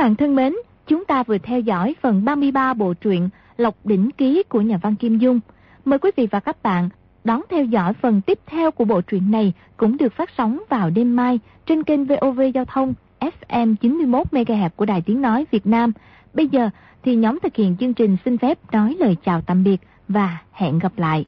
C: Bạn thân mến, chúng ta vừa theo dõi phần 33 bộ truyện Lộc Đỉnh Ký của nhà văn Kim Dung. Mời quý vị và các bạn đón theo dõi phần tiếp theo của bộ truyện này cũng được phát sóng vào đêm mai trên kênh VOV Giao thông FM 91MHz của Đài Tiếng Nói Việt Nam. Bây giờ thì nhóm thực hiện chương trình xin phép nói lời chào tạm biệt và hẹn gặp lại.